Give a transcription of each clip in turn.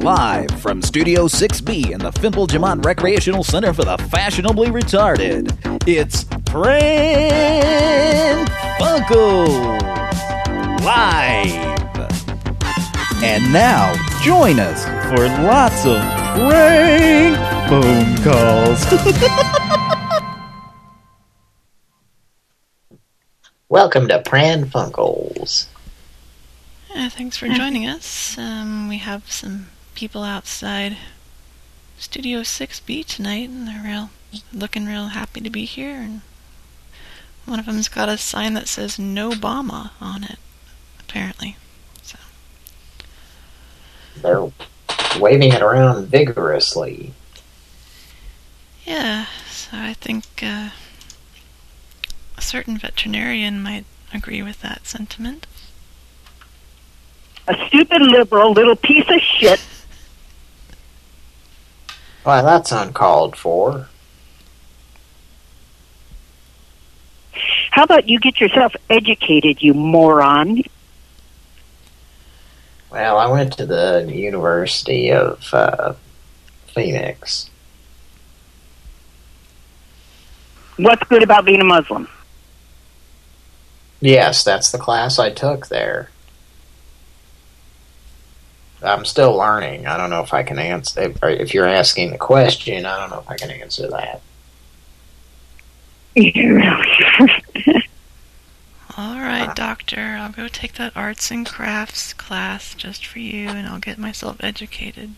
Live from Studio 6B in the Fimple Jamont Recreational Center for the Fashionably Retarded, it's Pran Funkels Live. And now, join us for lots of prank phone calls. Welcome to Pran Funkels. Yeah, thanks for joining us. Um, we have some people outside Studio 6B tonight, and they're real, looking real happy to be here. And one of them's got a sign that says "No Obama" on it, apparently. So They're waving it around vigorously. yeah, so I think uh, a certain veterinarian might agree with that sentiment. a stupid liberal little piece of shit. Why, that's uncalled for. How about you get yourself educated, you moron? Well, I went to the University of uh, Phoenix. What's good about being a Muslim? Yes, that's the class I took there. I'm still learning. I don't know if I can answer. If, if you're asking the question, I don't know if I can answer that. All right, doctor, I'll go take that arts and crafts class just for you, and I'll get myself educated.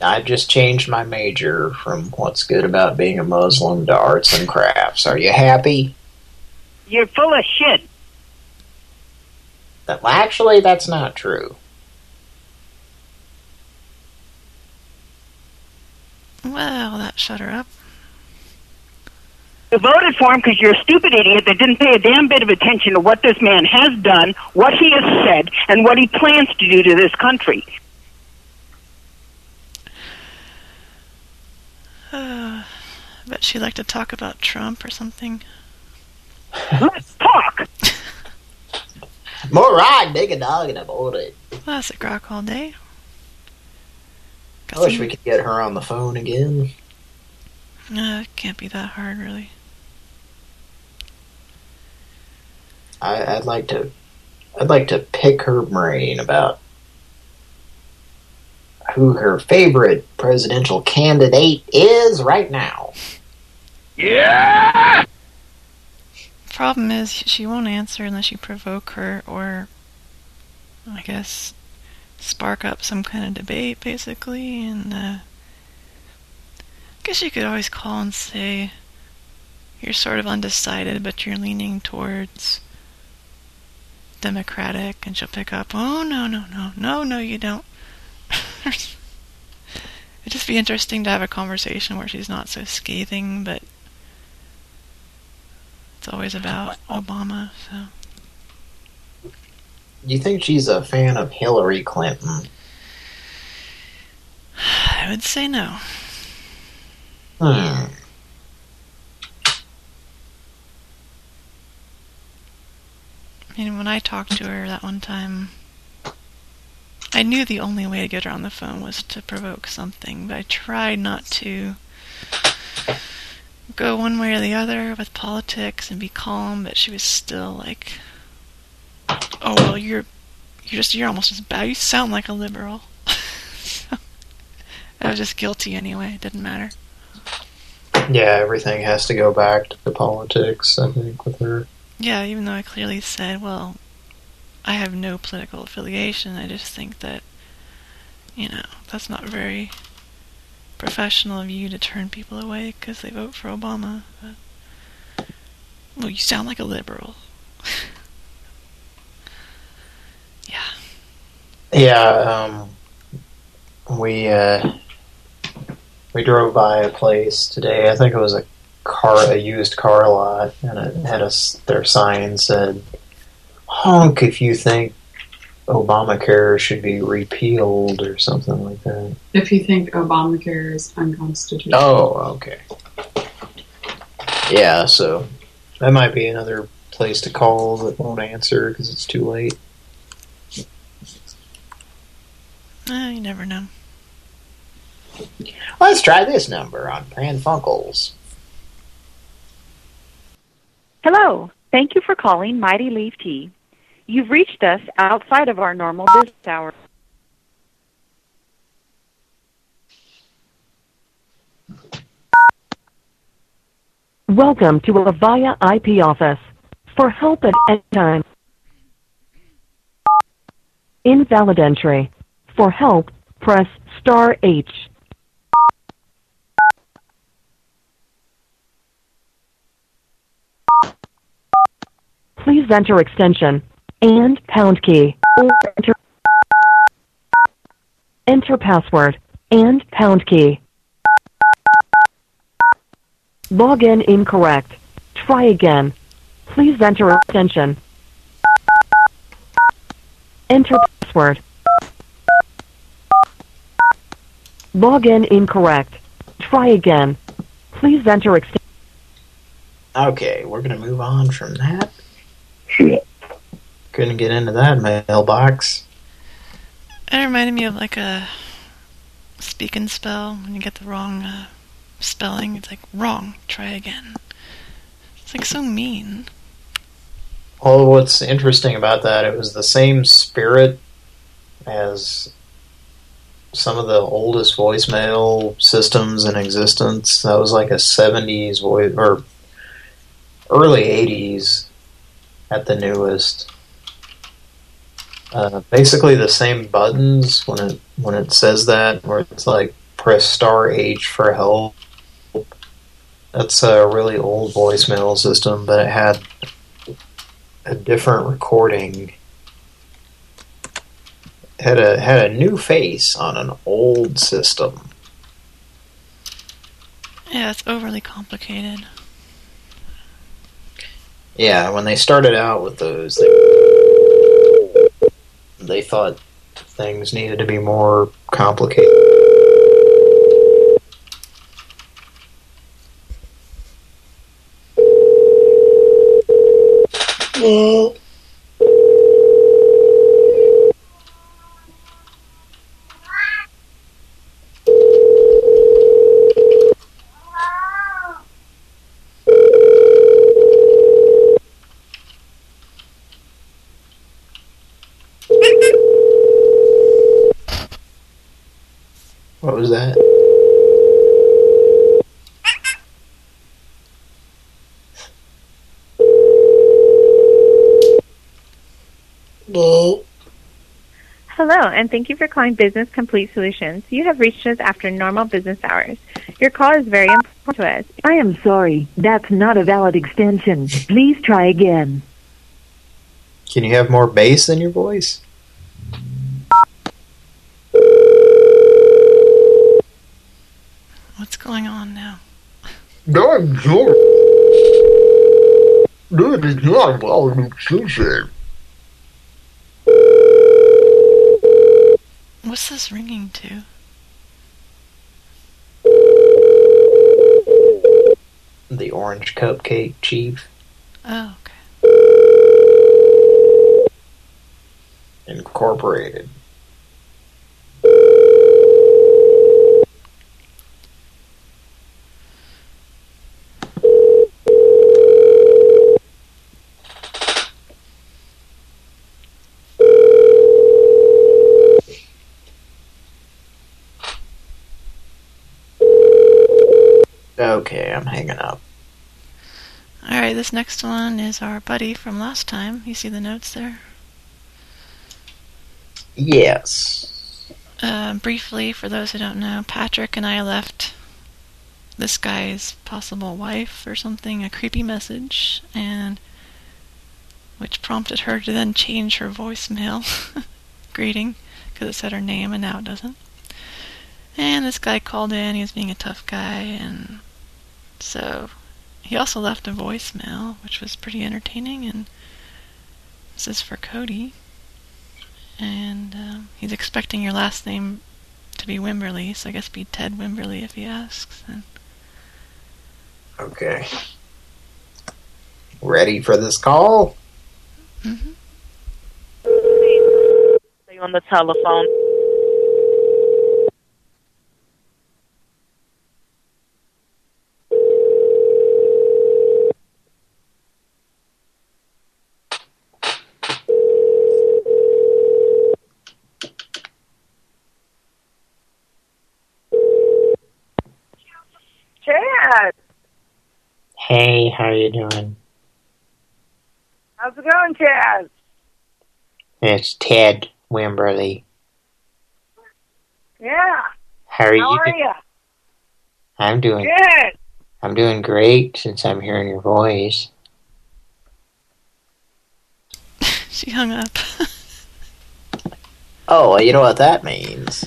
I've just changed my major from what's good about being a Muslim to arts and crafts. Are you happy? You're full of shit. That, well, actually, that's not true. Well, that shut her up. You voted for him because you're a stupid idiot that didn't pay a damn bit of attention to what this man has done, what he has said, and what he plans to do to this country. Uh, I bet she'd like to talk about Trump or something. Let's talk. More right, dig a dog and about it. Classic rock all day. I wish we could get her on the phone again. Uh, it can't be that hard, really. I, I'd like to, I'd like to pick her brain about who her favorite presidential candidate is right now. Yeah. Problem is, she won't answer unless you provoke her or, I guess, spark up some kind of debate, basically. And uh, I guess you could always call and say you're sort of undecided, but you're leaning towards Democratic, and she'll pick up, oh, no, no, no, no, no, you don't. It'd just be interesting to have a conversation where she's not so scathing, but it's always about Obama, so. Do you think she's a fan of Hillary Clinton? I would say no. Hmm. I mean, when I talked to her that one time, I knew the only way to get her on the phone was to provoke something, but I tried not to go one way or the other with politics and be calm, but she was still like, "Oh well, you're you're just you're almost as bad. You sound like a liberal." so, I was just guilty anyway. It didn't matter. Yeah, everything has to go back to the politics, I think, with her. Yeah, even though I clearly said, well, I have no political affiliation, I just think that, you know, that's not very professional of you to turn people away because they vote for Obama. But, well, you sound like a liberal. yeah. Yeah, um, we, uh, we drove by a place today, I think it was a car, a used car lot, and it had a, their sign said, honk if you think Obamacare should be repealed or something like that. If you think Obamacare is unconstitutional. Oh, okay. Yeah, so that might be another place to call that won't answer because it's too late. Eh, you never know. Let's try this number on Pran Funkels. Hello. Thank you for calling Mighty Leaf Tea. You've reached us outside of our normal business hours. Welcome to Avaya IP office. For help at any time. Invalid entry. For help, press star H. Please enter extension and pound key enter, enter password and pound key. Login incorrect. Try again. Please enter extension. Enter password. Login incorrect. Try again. Please enter extension. Okay, we're going to move on from that. Couldn't get into that mailbox. It reminded me of like a speak and spell when you get the wrong uh, spelling. It's like wrong. Try again. It's like so mean. Well, what's interesting about that, it was the same spirit as some of the oldest voicemail systems in existence. That was like a 70s voice, or early 80s at the newest. Uh, basically the same buttons when it when it says that, where it's like press star H for help. That's a really old voicemail system, but it had a different recording. It had a had a new face on an old system. Yeah, it's overly complicated. Yeah, when they started out with those, they, they thought things needed to be more complicated. What was that? Hello, and thank you for calling Business Complete Solutions. You have reached us after normal business hours. Your call is very important to us. I am sorry. That's not a valid extension. Please try again. Can you have more bass in your voice? What's going on now? I'm sorry. That is not a valid extension. What's this ringing to? The Orange Cupcake Chief Oh, okay. Incorporated. Okay, I'm hanging up. Alright, this next one is our buddy from last time. You see the notes there? Yes. Uh, briefly, for those who don't know, Patrick and I left this guy's possible wife or something a creepy message, and which prompted her to then change her voicemail greeting because it said her name and now it doesn't. And this guy called in, he was being a tough guy, and so he also left a voicemail, which was pretty entertaining, and this is for Cody. And um, he's expecting your last name to be Wimberly, so I guess be Ted Wimberly if he asks. And Okay. Ready for this call? mm-hmm. you on the telephone. Chad. Hey, how are you doing? How's it going, Chad? It's Ted Wimberly. Yeah. How are How you? are you? I'm doing. Good. I'm doing great since I'm hearing your voice. She hung up. Oh, well, you know what that means.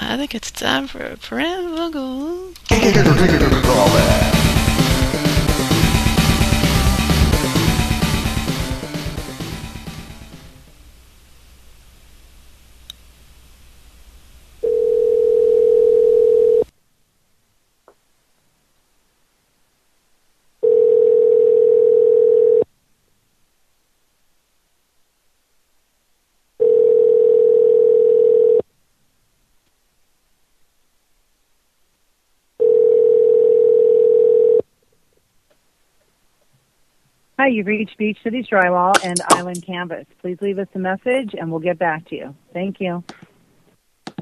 I think it's time for a preamble. you've reached Beach Cities Drywall and Island Canvas. Please leave us a message and we'll get back to you. Thank you.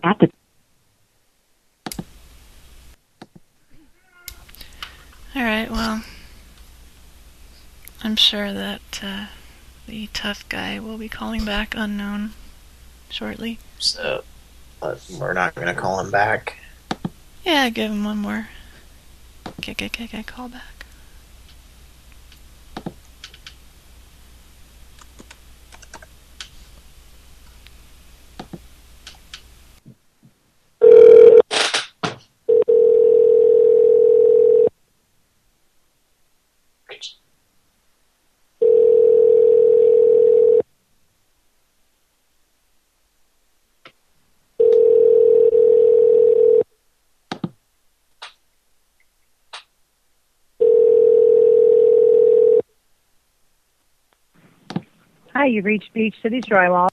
At the All right, well, I'm sure that uh, the tough guy will be calling back unknown shortly. So, uh, we're not going to call him back. Yeah, give him one more. Get, get, get, get call back. Hi, you've reached Beach Cities Drywall.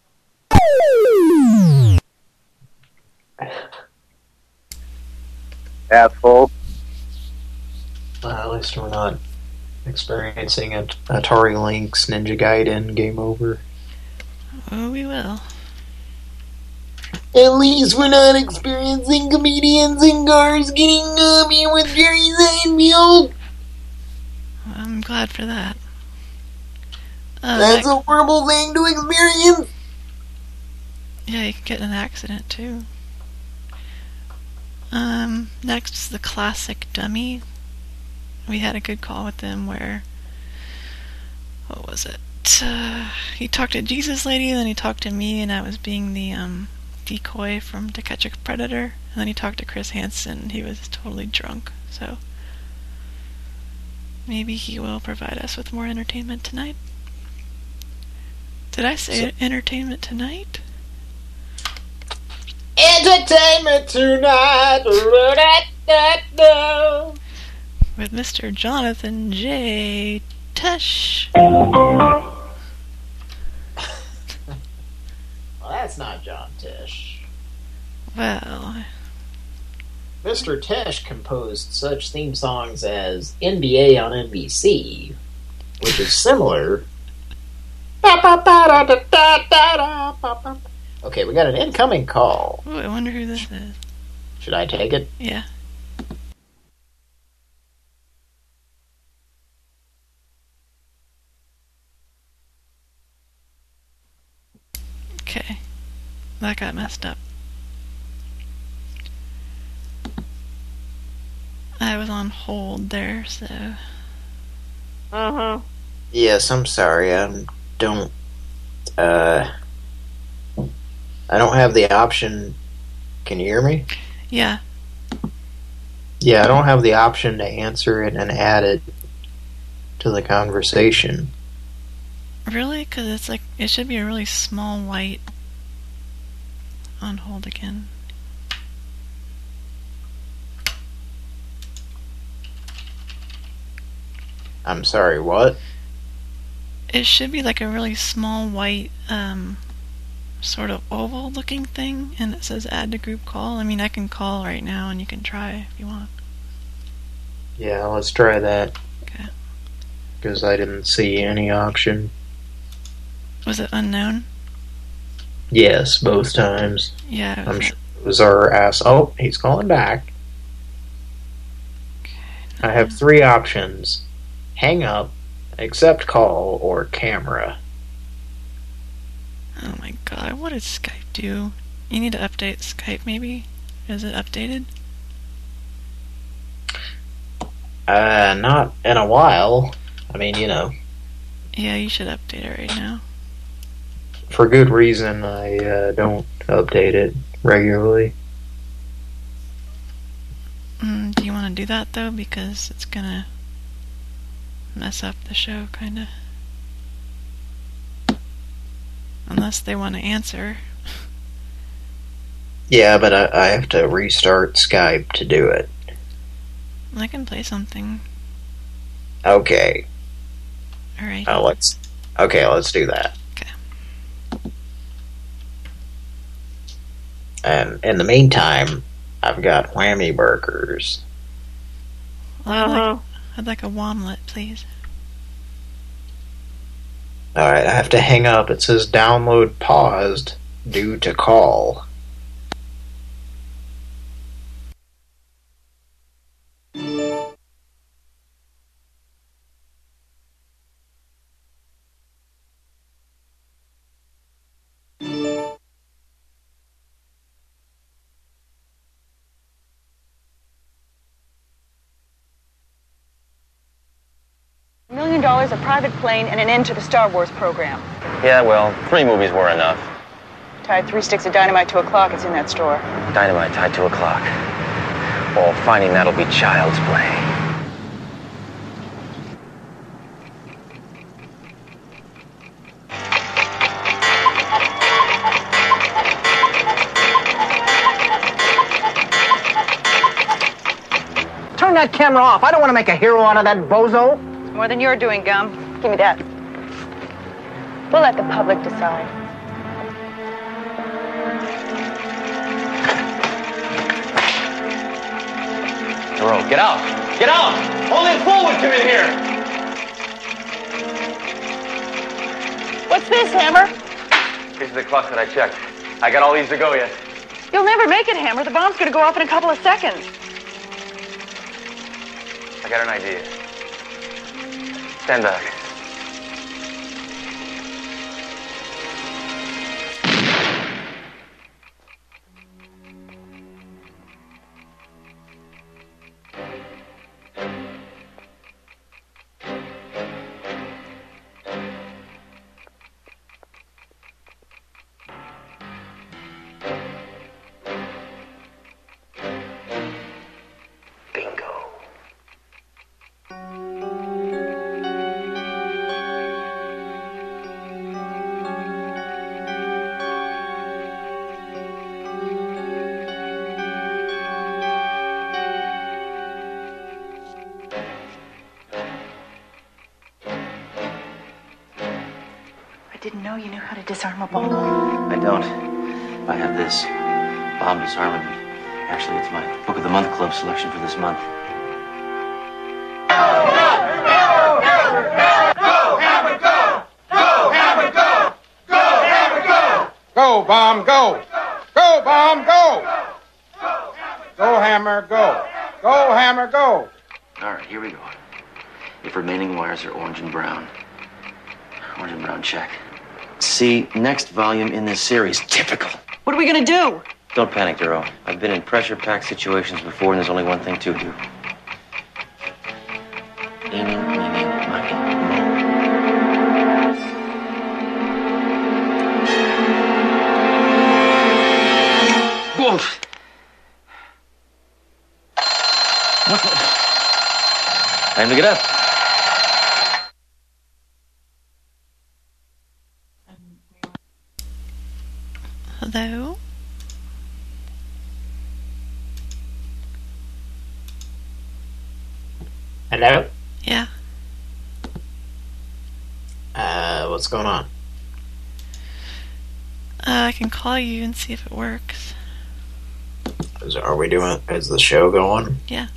Asshole. Uh, at least we're not experiencing a Atari Lynx Ninja Gaiden game over. Oh, we will. At least we're not experiencing comedians in cars getting up here with Jerry Seinfeld. I'm glad for that. Uh, That's a horrible thing to experience. yeah, you could get in an accident too. Um, next is the classic dummy. We had a good call with them where, what was it? Uh, he talked to Jesus lady, and then he talked to me, and I was being the um, decoy from To Catch a Predator. And then he talked to Chris Hansen. He was totally drunk, so maybe he will provide us with more entertainment tonight. Did I say entertainment tonight? Entertainment tonight. With Mr. Jonathan J. Tesh. Well, that's not John Tish. Well, Mr. Tesh composed such theme songs as NBA on NBC, which is similar. Okay, we got an incoming call. ooh, I wonder who this is. Should I take it? Yeah. Okay. That got messed up. I was on hold there, so. Uh huh. Yes, I'm sorry. I don't. Uh, I don't have the option. Can you hear me? Yeah. Yeah, I don't have the option to answer it and add it to the conversation. Really? Because it's like, it should be a really small white. On hold again. I'm sorry, what? It should be like a really small white, um, sort of oval looking thing, and it says add to group call. I mean, I can call right now and you can try if you want. Yeah, let's try that. Okay. Because I didn't see any option. Was it unknown? Yes, both times. Yeah. I'm sure it was our ass. Oh, he's calling back. Okay, I have three options: hang up, accept call, or camera. Oh my god, what does Skype do? You need to update Skype, maybe? Is it updated? Uh, not in a while. I mean, you know, Yeah, you should update it right now. for good reason. I uh, don't update it regularly. Mm, do you want to do that though? Because it's gonna mess up the show, kinda. Unless they want to answer. Yeah, but I, I have to restart Skype to do it. I can play something. Okay. Alright. Uh, let's. Okay, let's do that. Okay. And in the meantime, I've got whammy burgers. I'd, like, I'd like a womlet, please. All right, I have to hang up. It says download paused due to call. A private plane, and an end to the Star Wars program. Yeah, well, three movies were enough. Tied three sticks of dynamite to a clock. It's in that store. Dynamite tied to a clock. Oh, finding that'll be child's play. Turn that camera off. I don't want to make a hero out of that bozo. More than you're doing, Gum. Give me that. We'll let the public decide. Doreau, get out! Get out! Only a fool would come in here! What's this, Hammer? These are the clocks that I checked. I got all these to go yet. You'll never make it, Hammer. The bomb's gonna go off in a couple of seconds. I got an idea. Stand back. Know you knew how to disarm a bomb. I don't. I have this. Bomb disarmament. Actually, it's my Book of the Month Club selection for this month. Go, bomb, go. Go, bomb, go. Go, hammer, go. Go, hammer, go. All right, here we go. If remaining wires are orange and brown. Orange and brown check. See, next volume in this series. Typical. What are we gonna do? Don't panic, Doreau. I've been in pressure-packed situations before, and there's only one thing to do. Going on? Uh, I can call you and see if it works. Is, are we doing? Is the show going? Yeah.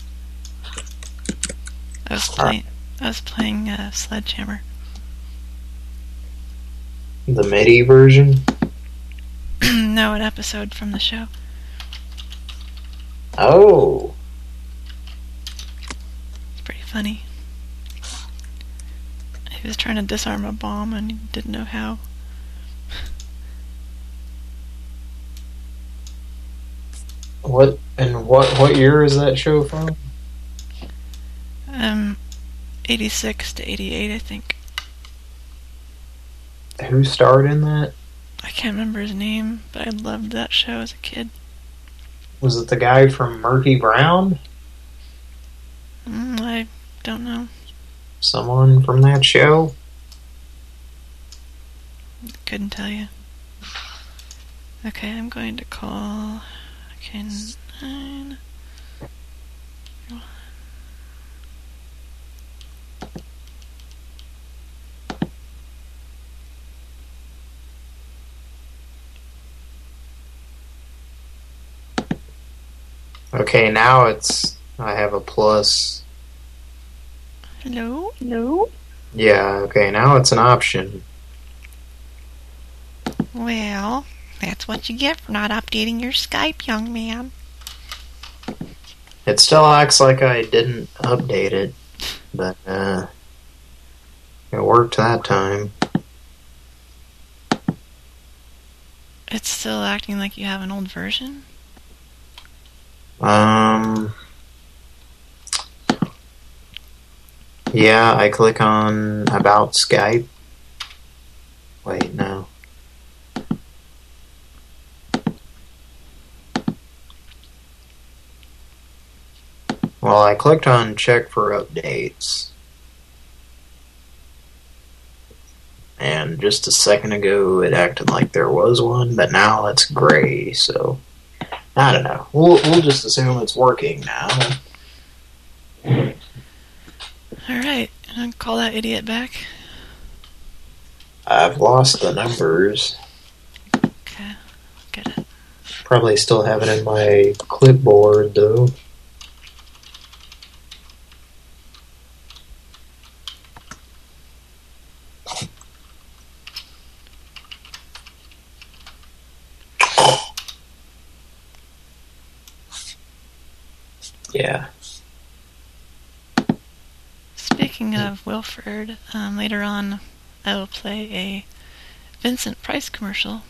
I was playing. I was playing uh, Sledgehammer. The MIDI version? no, an episode from the show. Oh. funny. He was trying to disarm a bomb and he didn't know how. What and what what year is that show from? Um, 86 to 88, I think. Who starred in that? I can't remember his name, but I loved that show as a kid. Was it the guy from Murphy Brown? Mm, I don't know. Someone from that show? Couldn't tell you. Okay, I'm going to call. Okay, nine. Okay, now it's I have a plus. Hello? Hello? Yeah, okay, now it's an option. Well, that's what you get for not updating your Skype, young man. It still acts like I didn't update it, but uh it worked that time. It's still acting like you have an old version? Um Yeah, I click on about Skype. Wait, no. Well, I clicked on check for updates. And just a second ago, it acted like there was one, but now it's gray, so... I don't know. We'll, we'll just assume it's working now. Alright, I'll call that idiot back. I've lost the numbers. Okay, get it. Probably still have it in my clipboard, though. Yeah. Speaking of Wilford, um, later on I will play a Vincent Price commercial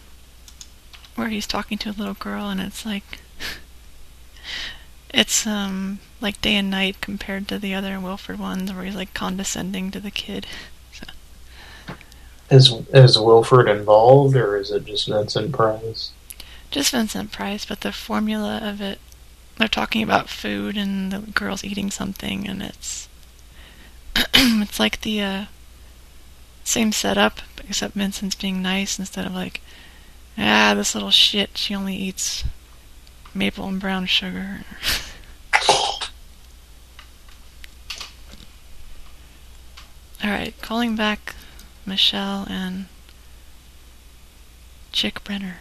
where he's talking to a little girl and it's like it's um like day and night compared to the other Wilford ones where he's like condescending to the kid. Is is Wilford involved, or is it just Vincent Price? Just Vincent Price, but the formula of it they're talking about food and the girl's eating something and it's it's like the uh, same setup except Vincent's being nice instead of like ah this little shit she only eats maple and brown sugar Alright, calling back Michelle and Chick Brenner.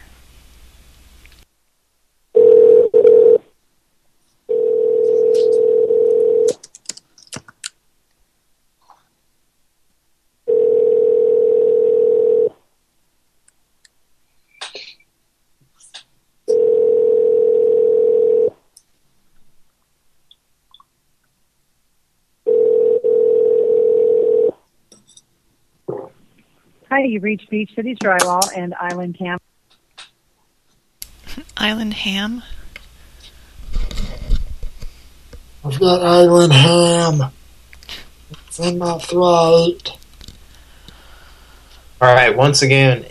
Hi, you've reached Beach Cities Drywall and Island Camp. Island Ham. I've got island ham. It's in my throat. All right, once again,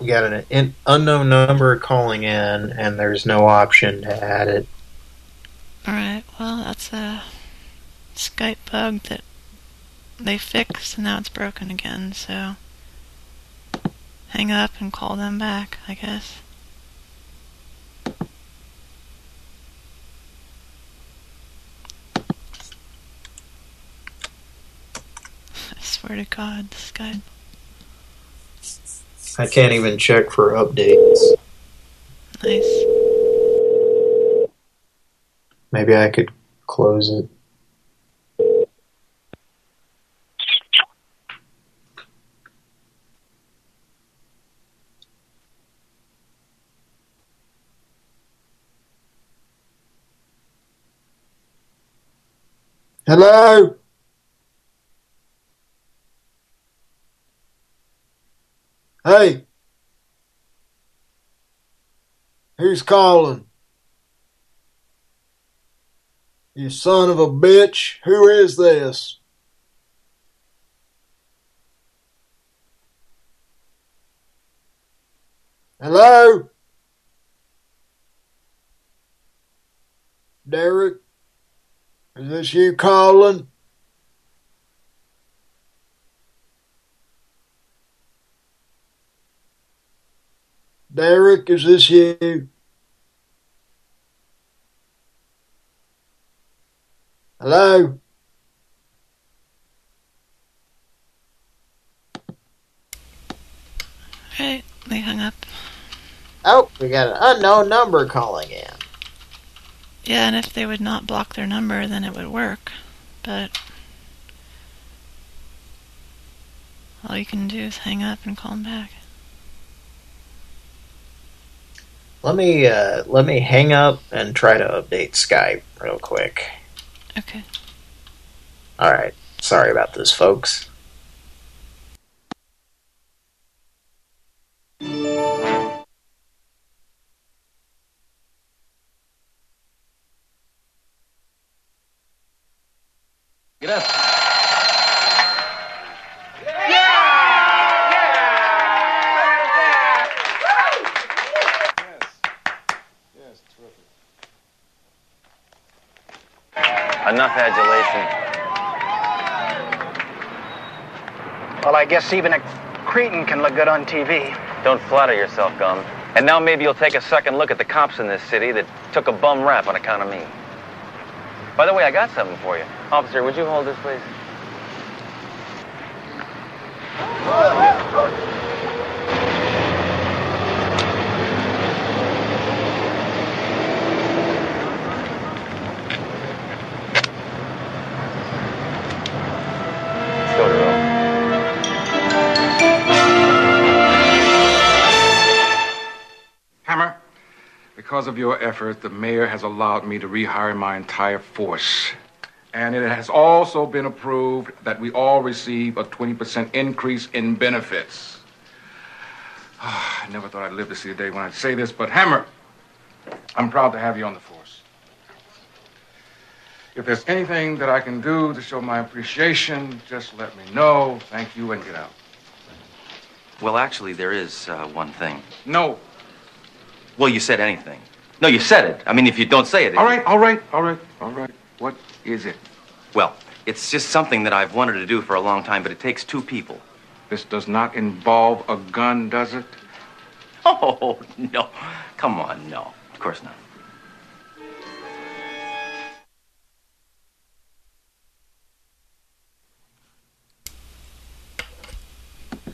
we got an in, unknown number calling in, and there's no option to add it. Alright, well, that's a Skype bug that they fixed, and now it's broken again, so hang up and call them back, I guess. I swear to God, this guy... I can't even check for updates. Nice. Maybe I could close it. Hello Hey Who's calling? You son of a bitch. Who is this? Hello? Derek? Is this you calling? Derek, is this you? Hello? Right, they hung up. Oh, we got an unknown number calling in. Yeah, and if they would not block their number, then it would work. But all you can do is hang up and call them back. Let me uh, let me hang up and try to update Skype real quick. Okay. All right. Sorry about this, folks. Guess even a cretin can look good on TV. Don't flatter yourself, Gum. And now maybe you'll take a second look at the cops in this city that took a bum rap on account of me. By the way, I got something for you. Officer, would you hold this, please? Because of your effort, the mayor has allowed me to rehire my entire force. And it has also been approved that we all receive a 20% increase in benefits. I never thought I'd live to see the day when I'd say this, but Hammer, I'm proud to have you on the force. If there's anything that I can do to show my appreciation, just let me know. Thank you and get out. Well, actually, there is uh, one thing. No. Well, you said anything. No, you said it. I mean, if you don't say it. All right, all right, all right, all right. What is it? Well, it's just something that I've wanted to do for a long time, but it takes two people. This does not involve a gun, does it? Oh, no. Come on, no. Of course not.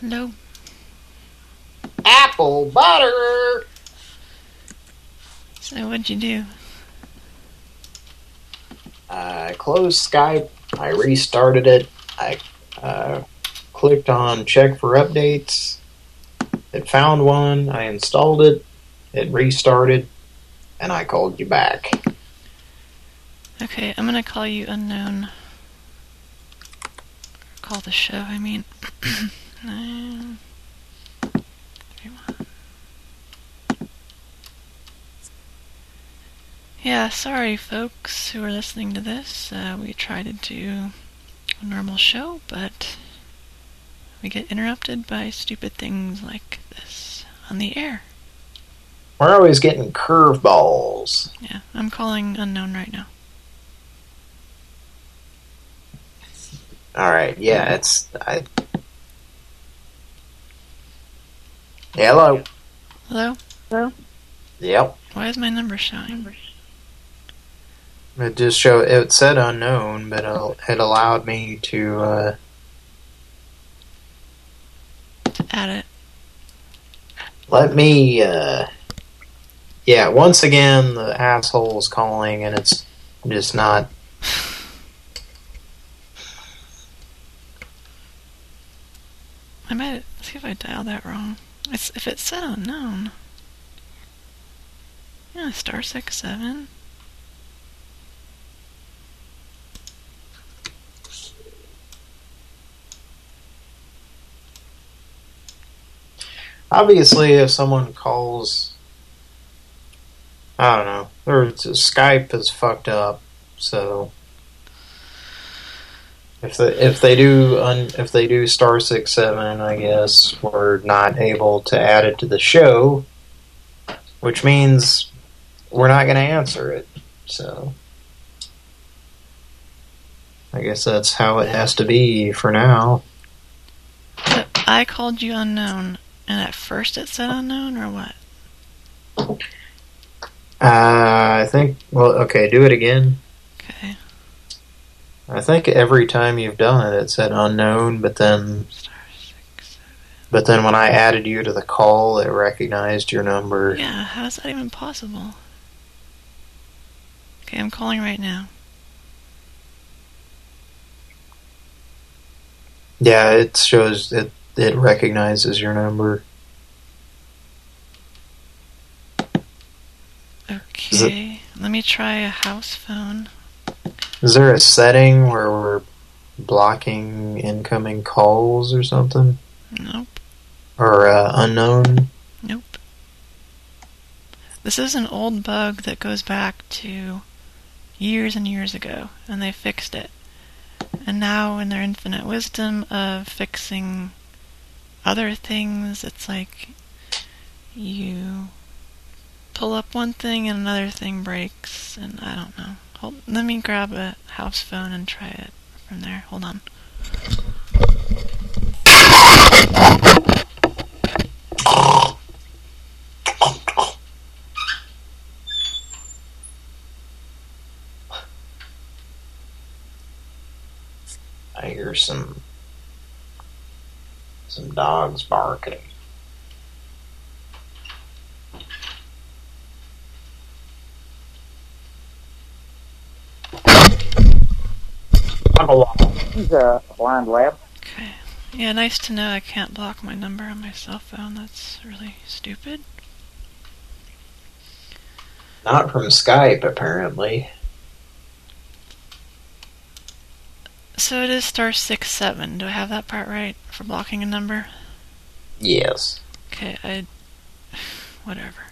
Hello. Apple butter. So what'd you do? I closed Skype. I restarted it. I uh, clicked on check for updates. It found one. I installed it. It restarted. And I called you back. Okay, I'm gonna call you unknown. Call the show, I mean. Nine, three, one. Yeah, sorry folks who are listening to this. Uh, we try to do a normal show, but we get interrupted by stupid things like this on the air. We're always getting curveballs. Yeah, I'm calling unknown right now. All right. Yeah, it's I. Hello. Hello? Hello? Yep. Why is my number showing? It just showed. It said unknown, but it allowed me to. Uh, To add it. let me. Uh, yeah. Once again, the asshole's calling, and it's just not. I might see if I dialed that wrong. It's if it said unknown. Yeah, star six seven. Obviously, if someone calls, I don't know, or Skype is fucked up, so if they if they do un, if they do star six seven, I guess we're not able to add it to the show, which means we're not going to answer it. So I guess that's how it has to be for now. I called you unknown, and at first it said unknown, or what? Uh, I think. Well, okay, do it again. Okay. I think every time you've done it, it said unknown, but then, but then when I added you to the call, it recognized your number. Yeah, how is that even possible? Okay, I'm calling right now. Yeah, it shows it. It recognizes your number. Is it- Okay, let me try a house phone. Is there a setting where we're blocking incoming calls or something? Nope, Or uh, unknown? nope. This is an old bug that goes back to years and years ago, and they fixed it. And now, in their infinite wisdom of fixing other things, it's like you pull up one thing and another thing breaks, and I don't know. Hold, let me grab a house phone and try it from there. Hold on. I hear some some dogs barking. He's a blind lab. Okay. Yeah, nice to know I can't block my number on my cell phone. That's really stupid. Not from Skype, apparently. So it is star six seven. Do I have that part right for blocking a number? Yes. Okay, I. Whatever.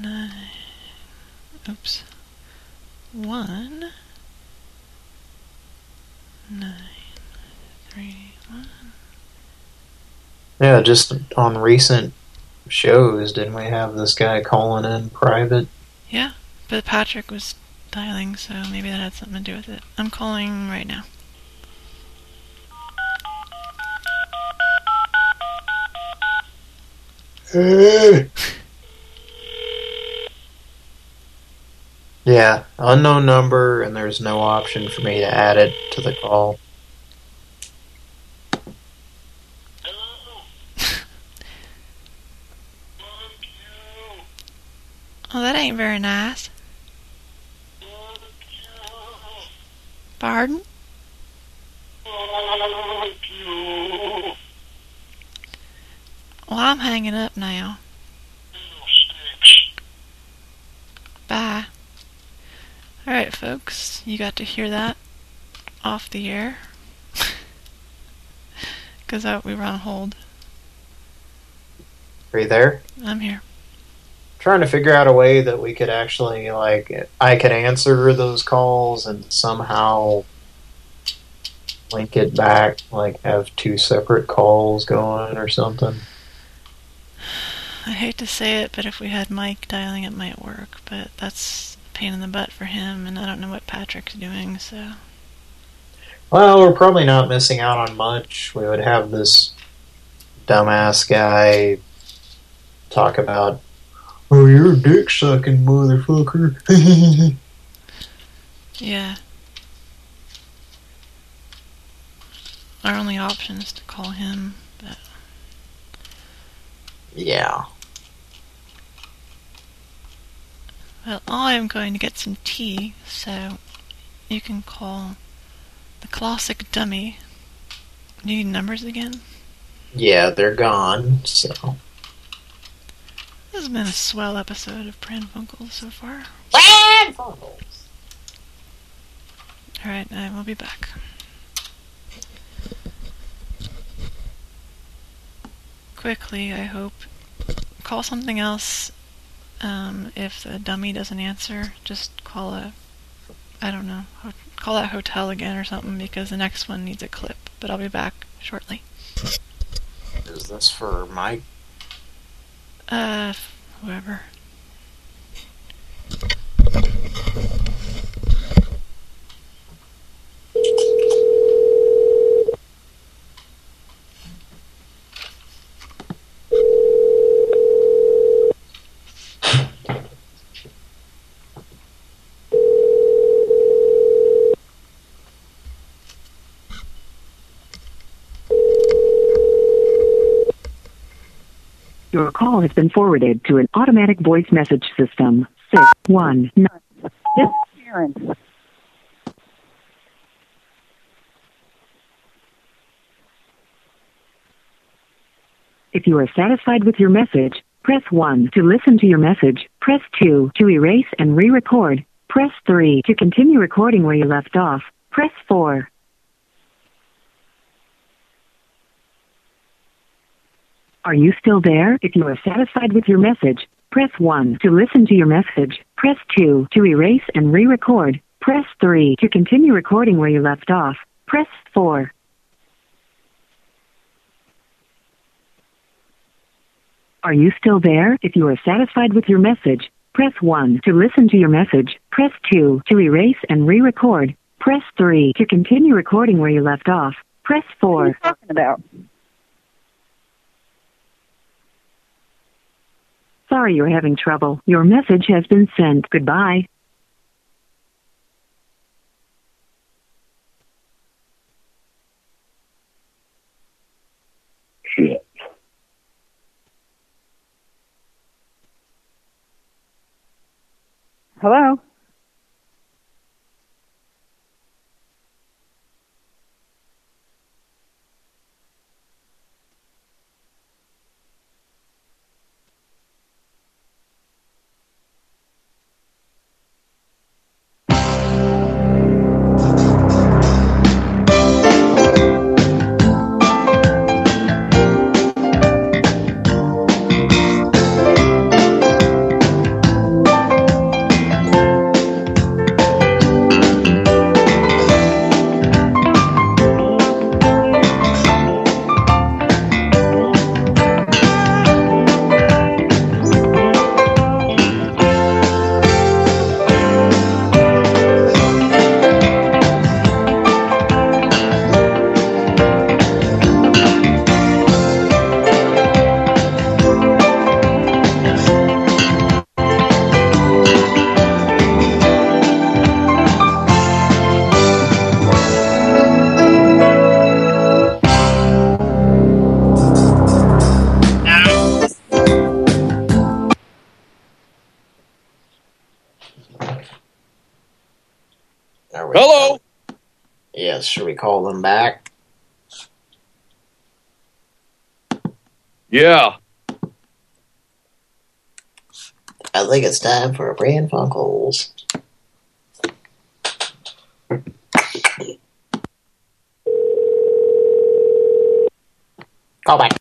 Nine. Oops. One. Nine. Three. One. Yeah, just on recent shows, didn't we have this guy calling in private? Yeah, but Patrick was dialing, so maybe that had something to do with it. I'm calling right now. Yeah, unknown number, and there's no option for me to add it to the call. Oh, that ain't very nice. Pardon? Well, I'm hanging up now. Bye. Alright, folks, you got to hear that off the air. Because uh, we were on hold. Are you there? I'm here. Trying to figure out a way that we could actually, like, I could answer those calls and somehow link it back, like have two separate calls going or something. I hate to say it, but if we had Mike dialing, it might work. But that's a pain in the butt for him, and I don't know what Patrick's doing, so. Well, we're probably not missing out on much. We would have this dumbass guy talk about, oh, you're a dick-sucking motherfucker. Yeah. Our only option is to call him, but yeah. well, I'm going to get some tea, so you can call the classic dummy. Do you need numbers again? Yeah, they're gone, so... This has been a swell episode of Pran Funkels so far. Alright, I will be back. quickly, I hope. Call something else. Um, if the dummy doesn't answer, just call a, I don't know, ho- call that hotel again or something because the next one needs a clip. But I'll be back shortly. Is this for Mike? Uh, whoever. Your call has been forwarded to an automatic voice message system. Six one nine. This is Sharon. If you are satisfied with your message, press 1 to listen to your message, press 2 to erase and re-record, press 3 to continue recording where you left off, press 4. Are you still there? If you are satisfied with your message, press 1 to listen to your message, press 2 to erase and re-record, press 3 to continue recording where you left off, press 4. Are you still there? If you are satisfied with your message, press 1 to listen to your message, press 2 to erase and re-record, press 3 to continue recording where you left off, press 4. What are you talking about? Sorry you're having trouble. Your message has been sent. Goodbye. Shit. Hello? Should we call them back? Yeah. I think it's time for a Pran Funkels. Call back.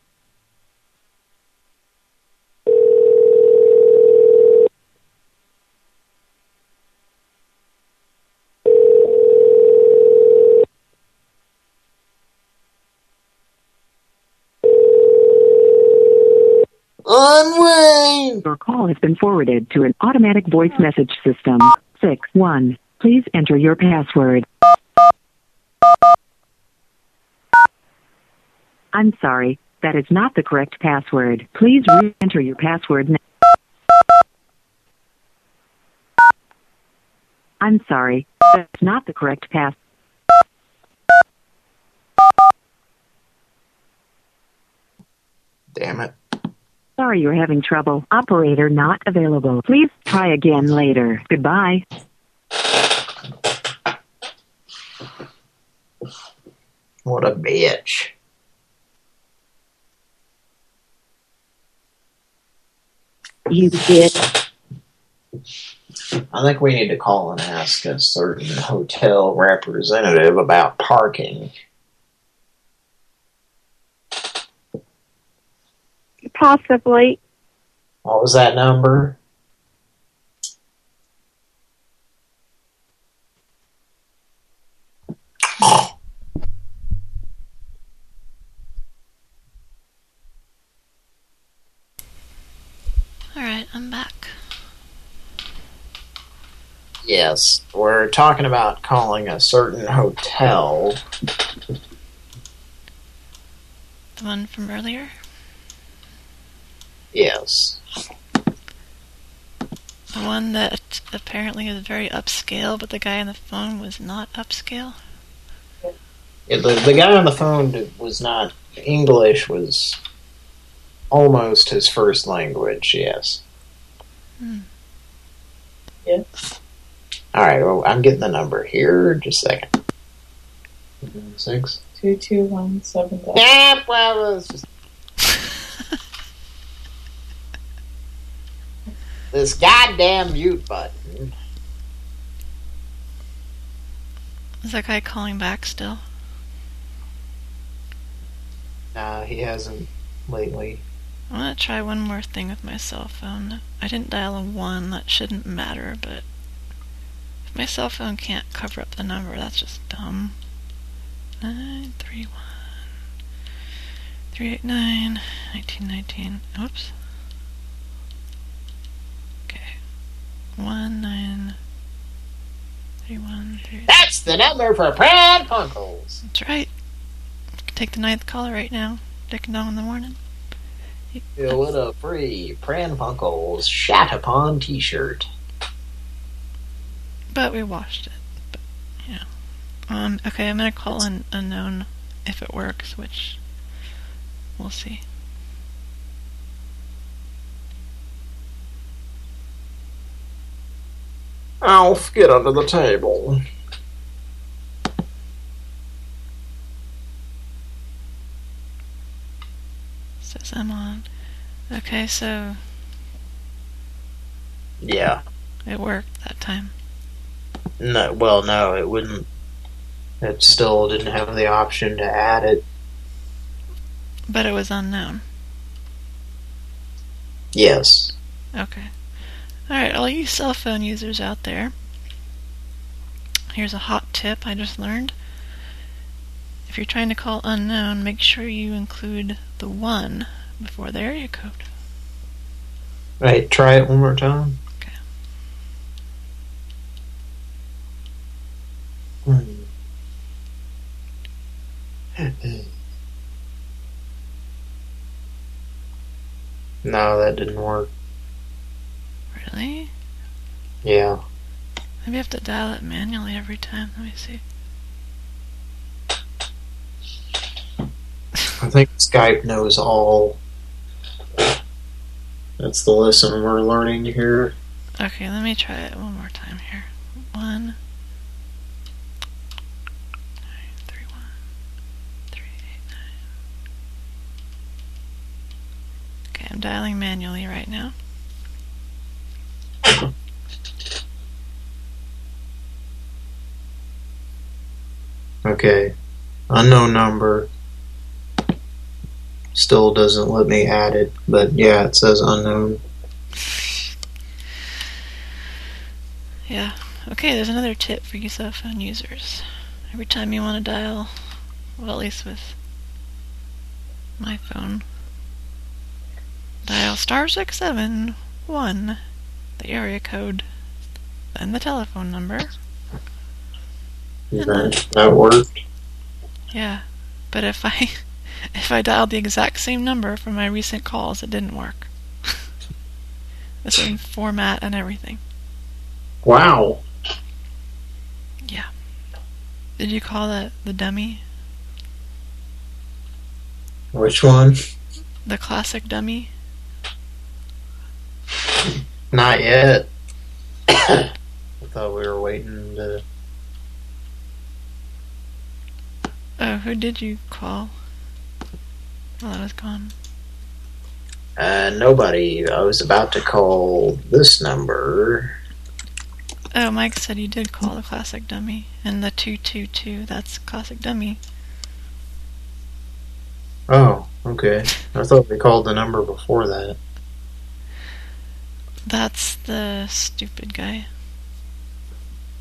Unwind! Your call has been forwarded to an automatic voice message system. 6 1. Please enter your password. I'm sorry, that is not the correct password. Please re-enter your password now. I'm sorry, that's not the correct pass. Damn it. Sorry you're having trouble. Operator not available. Please try again later. Goodbye. What a bitch. You did. I think we need to call and ask a certain hotel representative about parking. Possibly. What was that number? Alright, I'm back. Yes, we're talking about calling a certain hotel. The one from earlier? Yes. The one that apparently is very upscale, but the guy on the phone was not upscale? Yeah, the, the guy on the phone was not English, was almost his first language, yes. Hmm. Yeah. All right, well, I'm getting the number here. Just a second. Six. Two two one seven. Yeah, well, it's just... this goddamn mute button. Is that guy calling back still? Nah, he hasn't lately. I'm gonna try one more thing with my cell phone. I didn't dial a 1, that shouldn't matter, but if my cell phone can't cover up the number, that's just dumb. 931 389 1919. Oops. Okay. 1931 That's the number for Brad Punkles. That's right. Take the ninth caller right now. Dick and Dong in the morning. Yeah, what a free Pran Funkels Shat Upon t-shirt. But we washed it. But, yeah. Um, okay, I'm gonna call an unknown if it works, which we'll see. Alf, get under the table. Says I'm on. Okay, so Yeah. it worked that time. No, well, no, it wouldn't. It still didn't have the option to add it. But it was unknown. Yes. Okay. Alright, all you cell phone users out there. Here's a hot tip I just learned. If you're trying to call unknown, make sure you include the 1 before the area code. Right, try it one more time. Okay. Hmm. No, that didn't work. Really? Yeah. Maybe I have to dial it manually every time. Let me see. I think Skype knows all. That's the lesson we're learning here. Okay, let me try it one more time here. One. Three, one, three, eight, nine. Okay, I'm dialing manually right now. Okay. Unknown number. Still doesn't let me add it, but yeah, it says unknown. Yeah. Okay, there's another tip for you cell phone users. Every time you want to dial, well, at least with my phone, dial star six seven one, the area code, then the telephone number. That, that worked. Yeah, but if I if I dialed the exact same number from my recent calls, it didn't work. the same format and everything. Wow. Yeah. Did you call that the dummy? Which one? The classic dummy? Not yet. I thought we were waiting to. Oh, who did you call? While I was gone. Uh, nobody. I was about to call this number. Oh, Mike said you did call the classic dummy. And the 222, that's classic dummy. Oh. Okay. I thought we called the number before that. That's the stupid guy.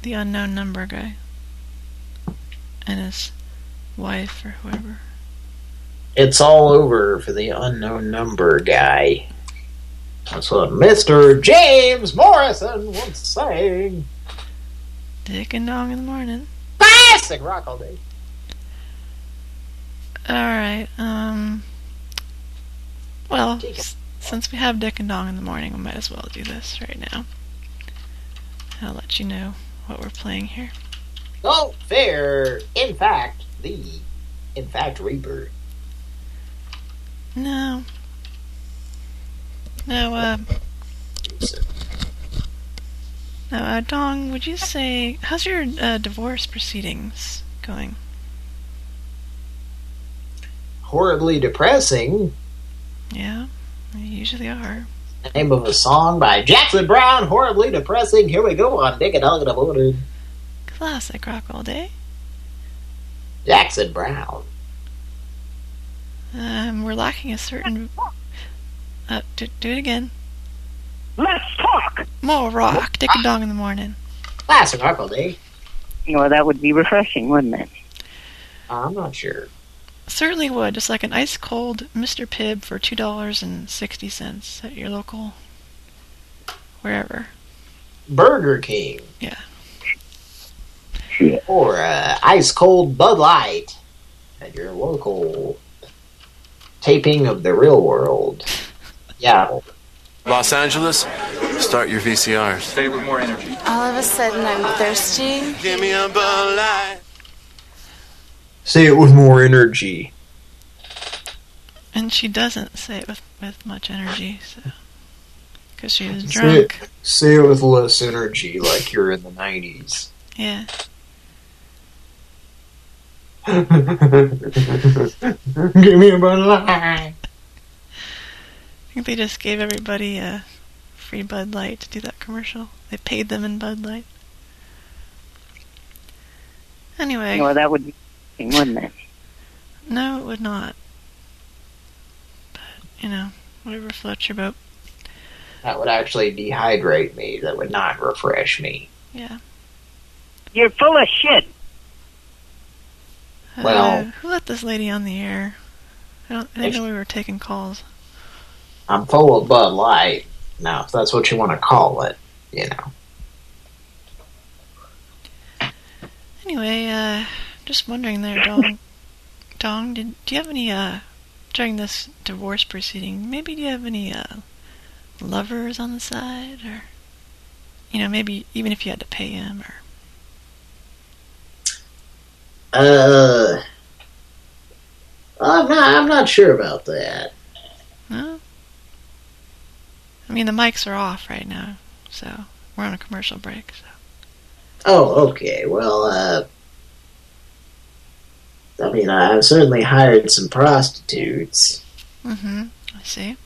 The unknown number guy. And his wife or whoever. It's all over for the unknown number guy. That's what Mr. James Morrison once sang. Dick and dong in the morning. Classic rock all day. Alright, um... Well, since we have Dick and Dong in the morning, we might as well do this right now. I'll let you know what we're playing here. Oh, fair. In fact, the in fact Reaper. No. No, uh... No, uh, Dong, would you say... How's your uh, divorce proceedings going? Horribly depressing. Yeah, they usually are. The name of a song by Jackson Browne. Horribly depressing. Here we go on Dick and Dong in the Morning. Classic rock all day. Jackson Browne. Um, we're lacking a certain... Uh, do, do it again. Let's talk. More rock. Dick and Dong in the morning. Classic rock all day. Well, that would be refreshing, wouldn't it? I'm not sure. Certainly would. Just like an ice cold Mr. Pibb for two dollars and sixty cents at your local wherever. Burger King. Yeah. Or uh, ice cold Bud Light at your local taping of the real world. Yeah. Los Angeles, start your VCRs. Say it with more energy. All of a sudden, I'm thirsty. Give me a Bud Light. Say it with more energy. And she doesn't say it with, with much energy, so because she was Say drunk. it, say it with less energy, like you're in the 90s. Yeah. Give me a Bud Light. I think they just gave everybody a free Bud Light to do that commercial. They paid them in Bud Light. Anyway. Well, that would be refreshing, wouldn't it? No, it would not. But, you know, whatever floats your boat. That would actually dehydrate me. That would not refresh me. Yeah. You're full of shit. Well- Uh, who let this lady on the air? I don't. I didn't know we were taking calls. I'm full of Bud Light. Now, if that's what you want to call it, you know. Anyway, uh, just wondering there, Dong. Dong, did do you have any uh during this divorce proceeding? Maybe do you have any uh lovers on the side, or you know, maybe even if you had to pay him, or Uh, I'm not. I'm not sure about that. no? I mean, the mics are off right now, so we're on a commercial break. So. Oh, okay. Well, uh, I mean, I've certainly hired some prostitutes. Mm-hmm. I see.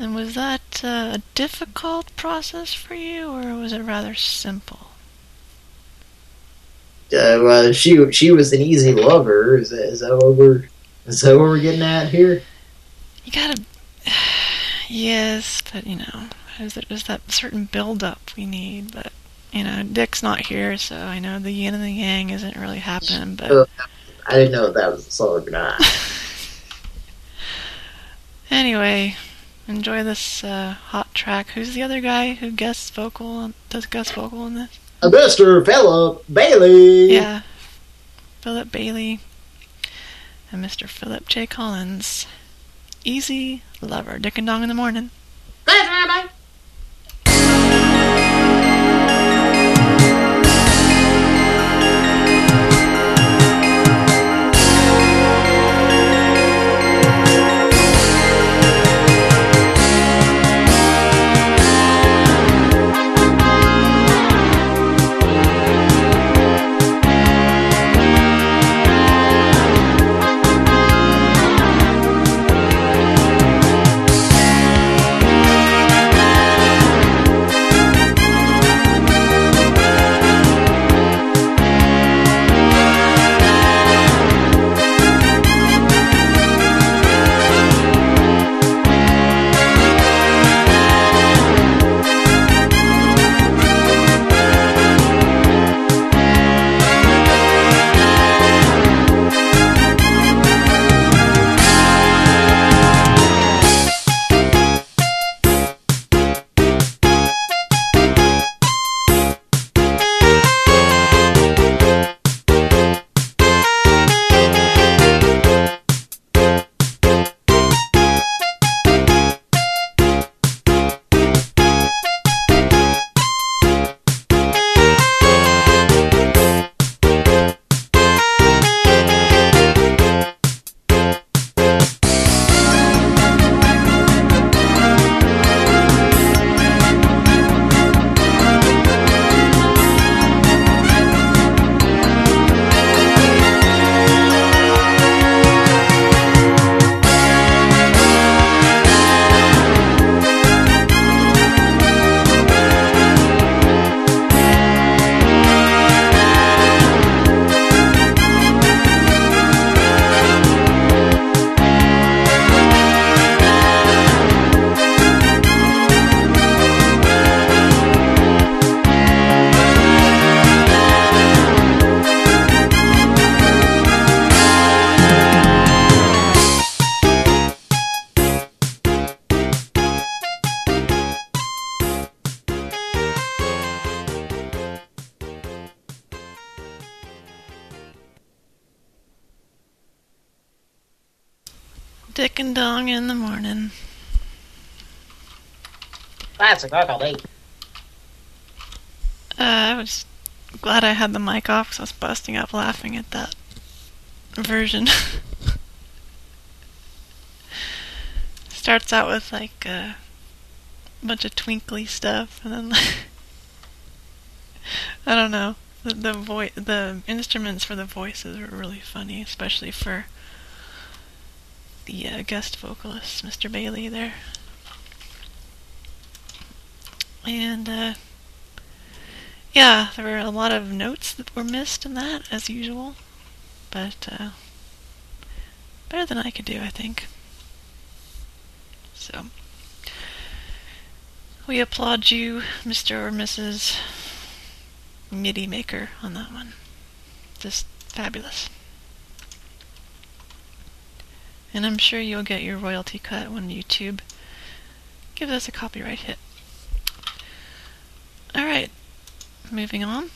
And was that uh, a difficult process for you, or was it rather simple? Uh, well, she she was an easy lover. Is that, is that what we're is that what we're getting at here? You gotta. Yes, but you know, there's, there's that certain build-up we need. But you know, Dick's not here, so I know the yin and the yang isn't really happening. But I didn't know if that was a song or not. anyway, enjoy this uh, hot track. Who's the other guy who guest vocal does guest vocal in this? Uh, Mr. Philip Bailey. Yeah, Philip Bailey and Mr. Philip J. Collins. Easy lover, Dick and Dong in the morning. Thank Classic Uncle Uh, I was glad I had the mic off because I was busting up laughing at that version. Starts out with like a bunch of twinkly stuff, and then I don't know. The the the instruments for the voices were really funny, especially for the uh, guest vocalist, Mr. Bailey, there. And uh, yeah, there were a lot of notes that were missed in that, as usual. But uh, better than I could do, I think. So we applaud you, Mr. or Mrs. MIDI maker, on that one. Just fabulous. And I'm sure you'll get your royalty cut when YouTube gives us a copyright hit. Alright, moving on.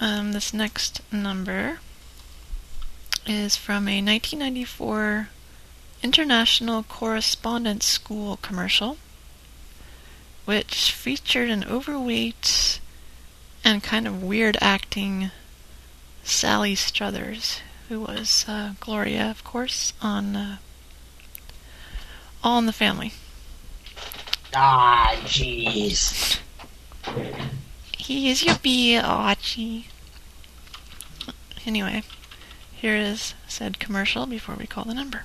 Um, this next number is from a 1994 International Correspondence School commercial, which featured an overweight and kind of weird acting Sally Struthers, who was uh, Gloria, of course, on uh, All in the Family. Ah, jeez. He's your bee, Archie. Anyway, here is said commercial before we call the number.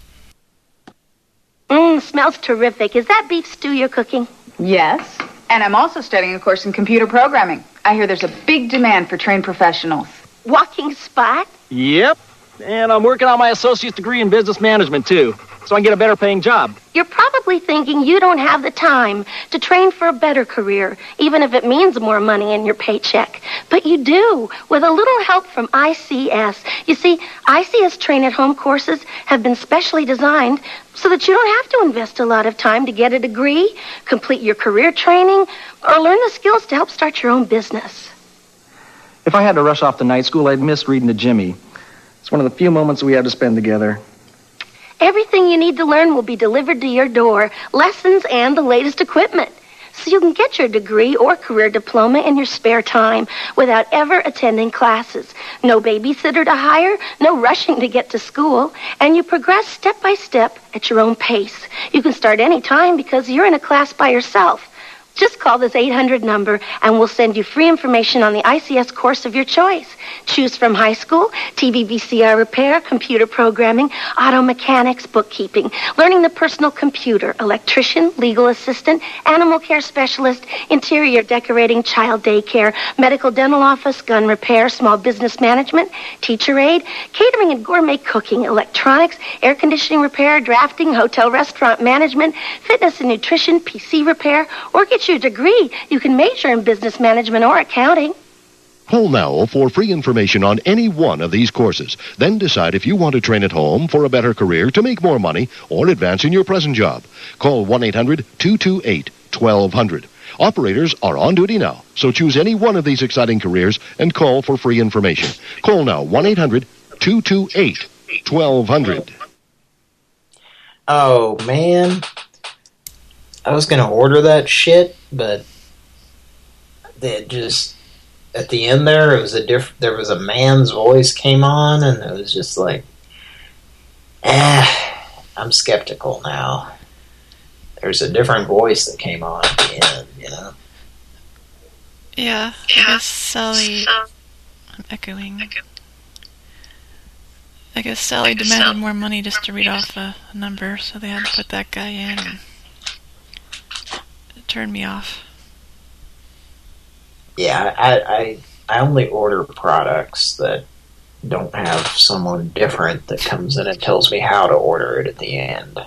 Mmm, smells terrific. Is that beef stew you're cooking? Yes. And I'm also studying a course in computer programming. I hear there's a big demand for trained professionals. Walking spot? Yep. And I'm working on my associate's degree in business management, too, so I can get a better paying job. You're probably thinking you don't have the time to train for a better career, even if it means more money in your paycheck. But you do, with a little help from ICS. You see, ICS train at home courses have been specially designed so that you don't have to invest a lot of time to get a degree, complete your career training, or learn the skills to help start your own business. If I had to rush off to night school, I'd miss reading to Jimmy. It's one of the few moments we have to spend together. Everything you need to learn will be delivered to your door, lessons and the latest equipment. So you can get your degree or career diploma in your spare time without ever attending classes. No babysitter to hire, no rushing to get to school, and you progress step by step at your own pace. You can start any time because you're in a class by yourself. Just call this 800 number and we'll send you free information on the ICS course of your choice. Choose from high school, TV VCR repair, computer programming, auto mechanics, bookkeeping, learning the personal computer, electrician, legal assistant, animal care specialist, interior decorating, child daycare, medical dental office, gun repair, small business management, teacher aid, catering and gourmet cooking, electronics, air conditioning repair, drafting, hotel restaurant management, fitness and nutrition, PC repair, or get your degree. You can major in business management or accounting. Call now for free information on any one of these courses. Then decide if you want to train at home for a better career, to make more money, or advance in your present job. Call 1 800 228 1200. Operators are on duty now, so choose any one of these exciting careers and call for free information. Call now 1 800 228 1200. Oh, man. I was going to order that shit, but it just at the end there it was a diff there was a man's voice came on and it was just like eh I'm skeptical now there's a different voice that came on at the end you know Yeah, I guess Sally. I'm echoing. I guess Sally demanded more money just to read off a, a number, so they had to put that guy in. Turned me off. yeah I, I I only order products that don't have someone different that comes in and tells me how to order it at the end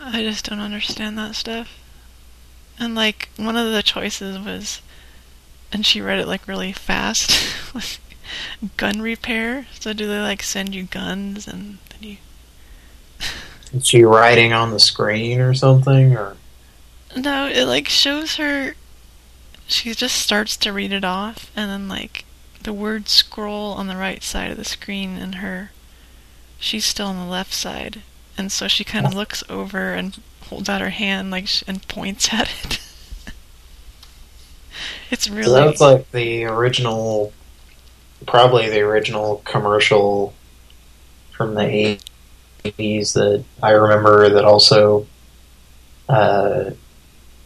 I just don't understand that stuff. And like one of the choices was, and she read it like really fast, was gun repair. So do they like send you guns and then you? is she writing on the screen or something or No, it like shows her. She just starts to read it off, and then like the words scroll on the right side of the screen, and her she's still on the left side, and so she kind of looks over and holds out her hand like sh- and points at it. it's really So that's like the original, probably the original commercial from the 80s that I remember that also uh,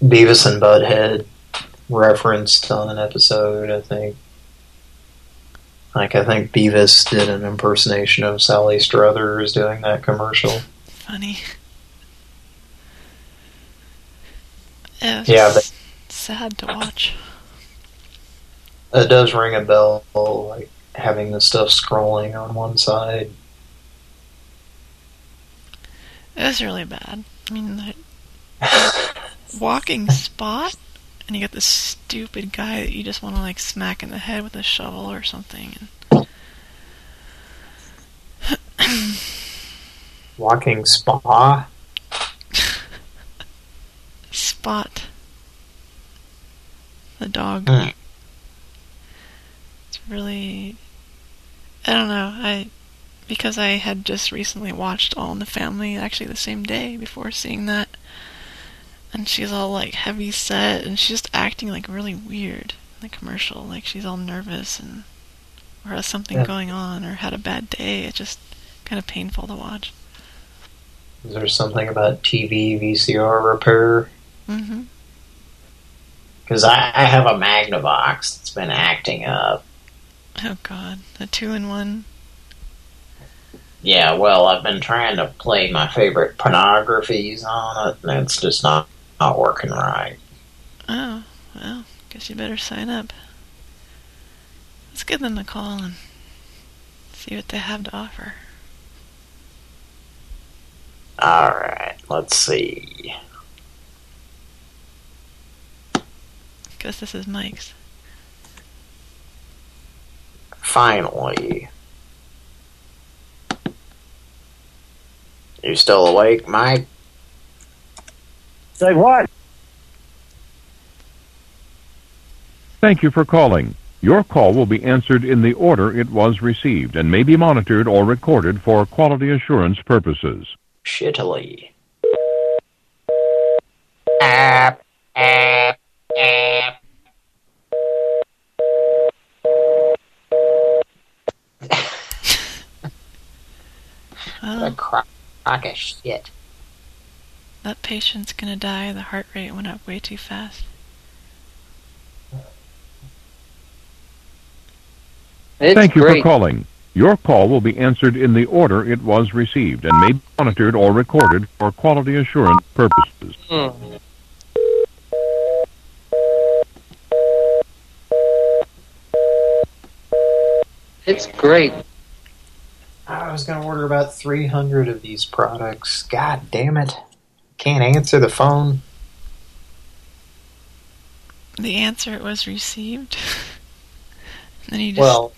Beavis and Butthead referenced on an episode, I think. Like, I think Beavis did an impersonation of Sally Struthers doing that commercial. funny. Yeah, it's Yeah, just sad to watch. It does ring a bell, like, having the stuff scrolling on one side. It was really bad. I mean, walking spot, and you got this stupid guy that you just want to like smack in the head with a shovel or something. And Walking spa? Spot, the dog. Hmm. It's really, I don't know. I because I had just recently watched All in the Family, actually the same day before seeing that. And she's all like heavy set, and she's just acting like really weird in the commercial. Like she's all nervous and or has something Yeah. going on or had a bad day. It's just kind of painful to watch. Is there something about TV VCR repair? mm-hmm Because I, I have a Magnavox that's been acting up. Oh God, the two in one. Yeah, well, I've been trying to play my favorite pornographies on it, and it's just not, not working right. Oh well, guess you better sign up. Let's give them a call and see what they have to offer. Alright, let's see. Guess this is Mike's. Finally. You still awake, Mike? Say what? Thank you for calling. Your call will be answered in the order it was received and may be monitored or recorded for quality assurance purposes. Shittily. App, app, app. Well, crock of shit. That patient's gonna die. The heart rate went up way too fast. Thank you for calling. Your call will be answered in the order it was received and may be monitored or recorded for quality assurance purposes. It's great. I was going to order about 300 of these products. God damn it. Can't answer the phone. The answer it was received. then you just Well,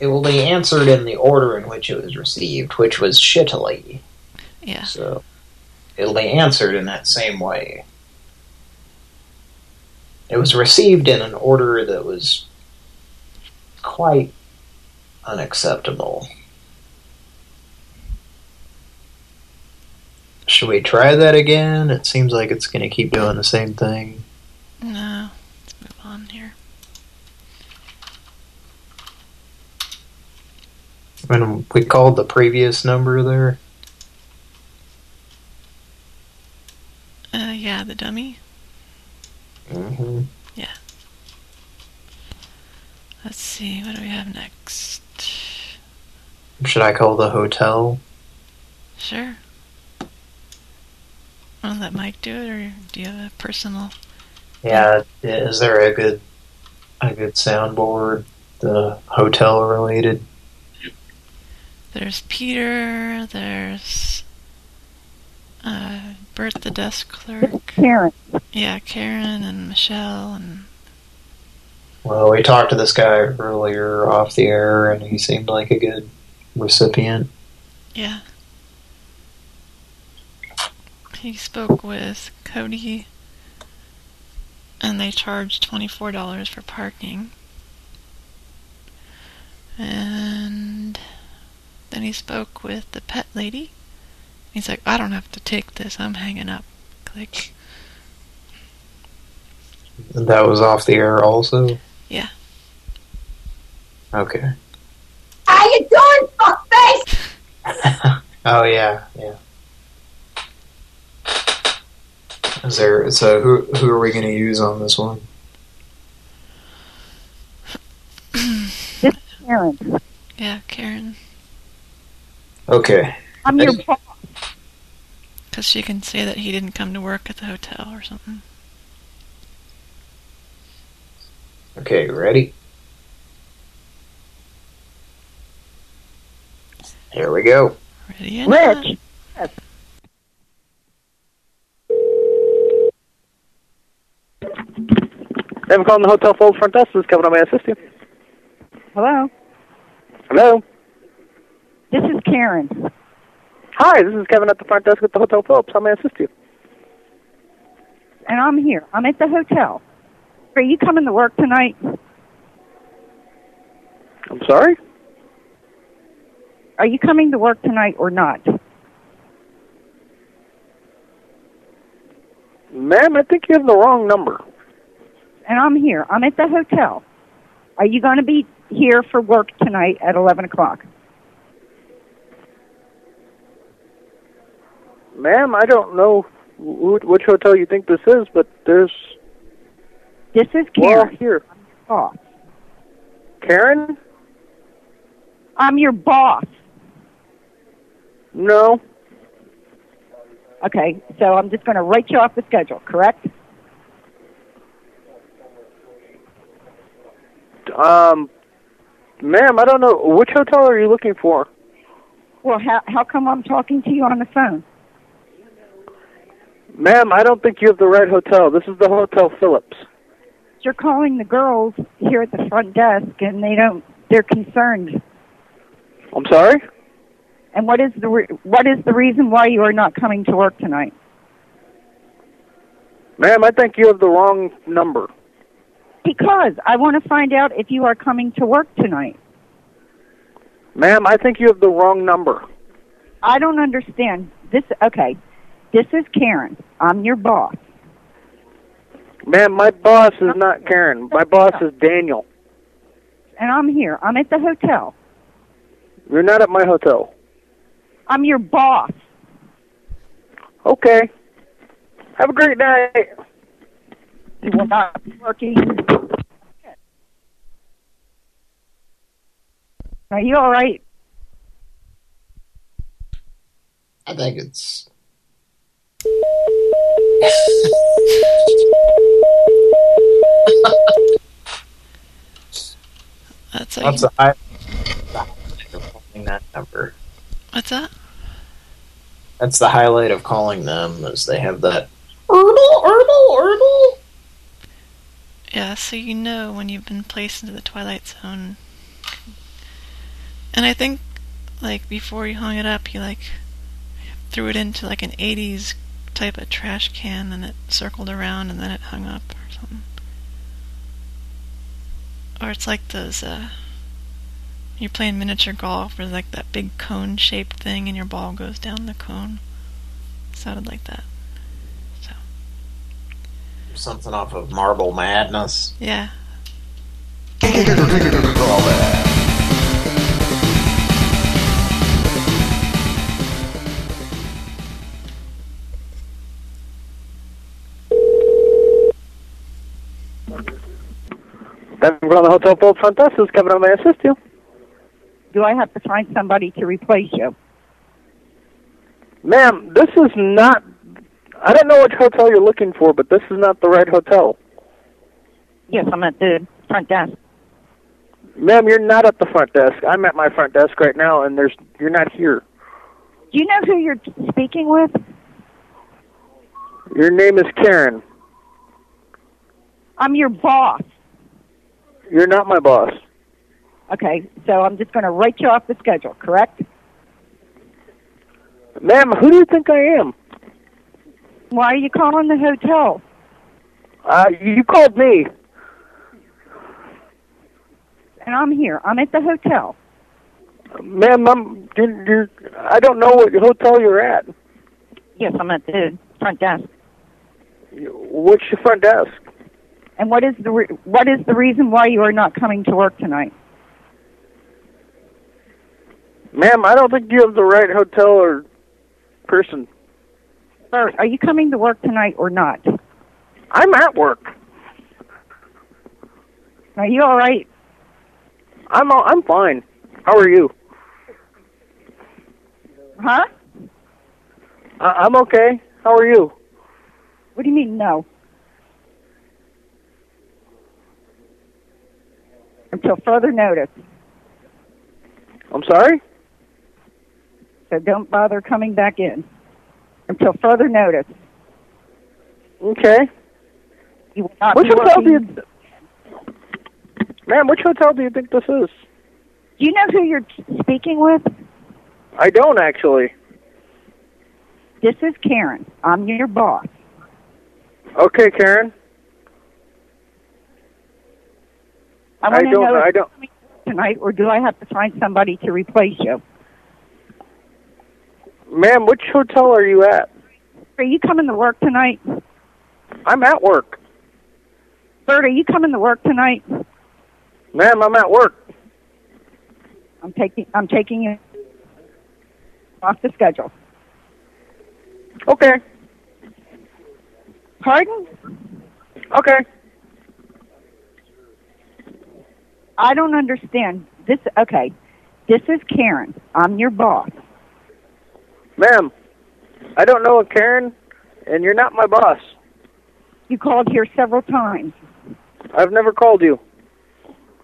it will be answered in the order in which it was received, which was shittily. yeah. So it'll be answered in that same way. It was received in an order that was quite unacceptable. Should we try that again? It seems like it's going to keep doing the same thing. No. Let's move on here. When we called the previous number there, Uh, yeah, the dummy. mm-hmm. Yeah. Let's see. What do we have next? should I call the hotel? Sure. Want to let Mike do it, or do you have a personal? Yeah, is there a good a good soundboard, the hotel related? There's Peter. There's uh, Bert, the desk clerk. Karen. Yeah, Karen and Michelle and Well, we talked to this guy earlier off the air, and he seemed like a good recipient. yeah. He spoke with Cody, and they charged twenty-four dollars for parking. And then he spoke with the pet lady. He's like, I don't have to take this. I'm hanging up. Click. And that was off the air also? Yeah. Okay. How you doing, fuckface? Oh, yeah, yeah. Is there, so who, who are we going to use on this one? Karen. Yeah, Karen. Okay. I'm your boss. Because she can say that he didn't come to work at the hotel or something. Okay, ready? Here we go. Ready Rich. Yes. For calling the Hotel Fold front desk. This is Kevin. How may assist you? Hello. Hello. This is Karen. Hi, this is Kevin at the front desk at the Hotel Phillips. How may I assist you? And I'm here. I'm at the hotel. Are you coming to work tonight? I'm sorry? Are you coming to work tonight or not? Ma'am, I think you have the wrong number. And I'm here. I'm at the hotel. Are you going to be here for work tonight at 11 o'clock? Ma'am, I don't know wh- which hotel you think this is, but there's... This is Well, Karen. here. boss. Karen? I'm your boss. No. Okay, so I'm just going to write you off the schedule, correct? Um, ma'am, I don't know. Which hotel are you looking for? Well, how how come I'm talking to you on the phone? Ma'am, I don't think you have the right hotel. This is the Hotel Phillips. You're calling the girls here at the front desk, and they don't. They're concerned. I'm sorry? And what is the re- what is the reason why you are not coming to work tonight? Ma'am, I think you have the wrong number. Because I want to find out if you are coming to work tonight. Ma'am, I think you have the wrong number. I don't understand this. Okay, this is Karen. I'm your boss. Ma'am, my boss is not Karen. My boss is Daniel. and I'm here. I'm at the hotel. You're not at my hotel. I'm your boss. Okay. Have a great night. You will not be working. Are you all right? I think it's. That's What's the high? Calling that number. What's that? That's the highlight of calling them, is they have that. Herbal, herbal, herbal. Yeah, so you know when you've been placed into the Twilight Zone. And I think, like, before you hung it up, you, like, threw it into, like, an 80s type of trash can and it circled around and then it hung up or something. Or it's like those, uh, you're playing miniature golf where, like, that big cone shaped thing and your ball goes down the cone. It sounded like that. So Something off of Marble Madness. Yeah. Thank you for calling the Hotel Phillips front desk. This is Kevin. How may I assist you? Do I have to find somebody to replace you? Ma'am, this is not... I don't know which hotel you're looking for, but this is not the right hotel. Yes, I'm at the front desk. Ma'am, you're not at the front desk. I'm at my front desk right now, and there's you're not here. Do you know who you're speaking with? Your name is Karen. I'm your boss. You're not my boss. Okay, so I'm just going to write you off the schedule, correct? Ma'am, who do you think I am? Why are you calling the hotel? Uh, you called me. And I'm here. I'm at the hotel. Ma'am, I'm, you're, you're, I don't know what hotel you're at. Yes, I'm at the front desk. What's your front desk? And what is the re- what is the reason why you are not coming to work tonight? Ma'am, I don't think you have the right hotel or person. Sir, are you coming to work tonight or not? I'm at work. Are you all right? I'm all, I'm fine. How are you? Huh? I, I'm okay. How are you? What do you mean no? Until further notice. I'm sorry? So don't bother coming back in. Until further notice. Okay. You will not Which hotel do you... Ma'am, which hotel do you think this is? Do you know who you're speaking with? I don't actually. This is Karen. I'm your boss. Okay, Karen. I want I to don't- know I don't- tonight, or do I have to find somebody to replace you? Ma'am, which hotel are you at? Are you coming to work tonight? I'm at work. Bert, are you coming to work tonight? Ma'am, I'm at work. I'm taking I'm taking you off the schedule. Okay. Pardon? Okay. I don't understand. This okay. This is Karen. I'm your boss. Ma'am, I don't know a Karen, and you're not my boss. You called here several times. I've never called you.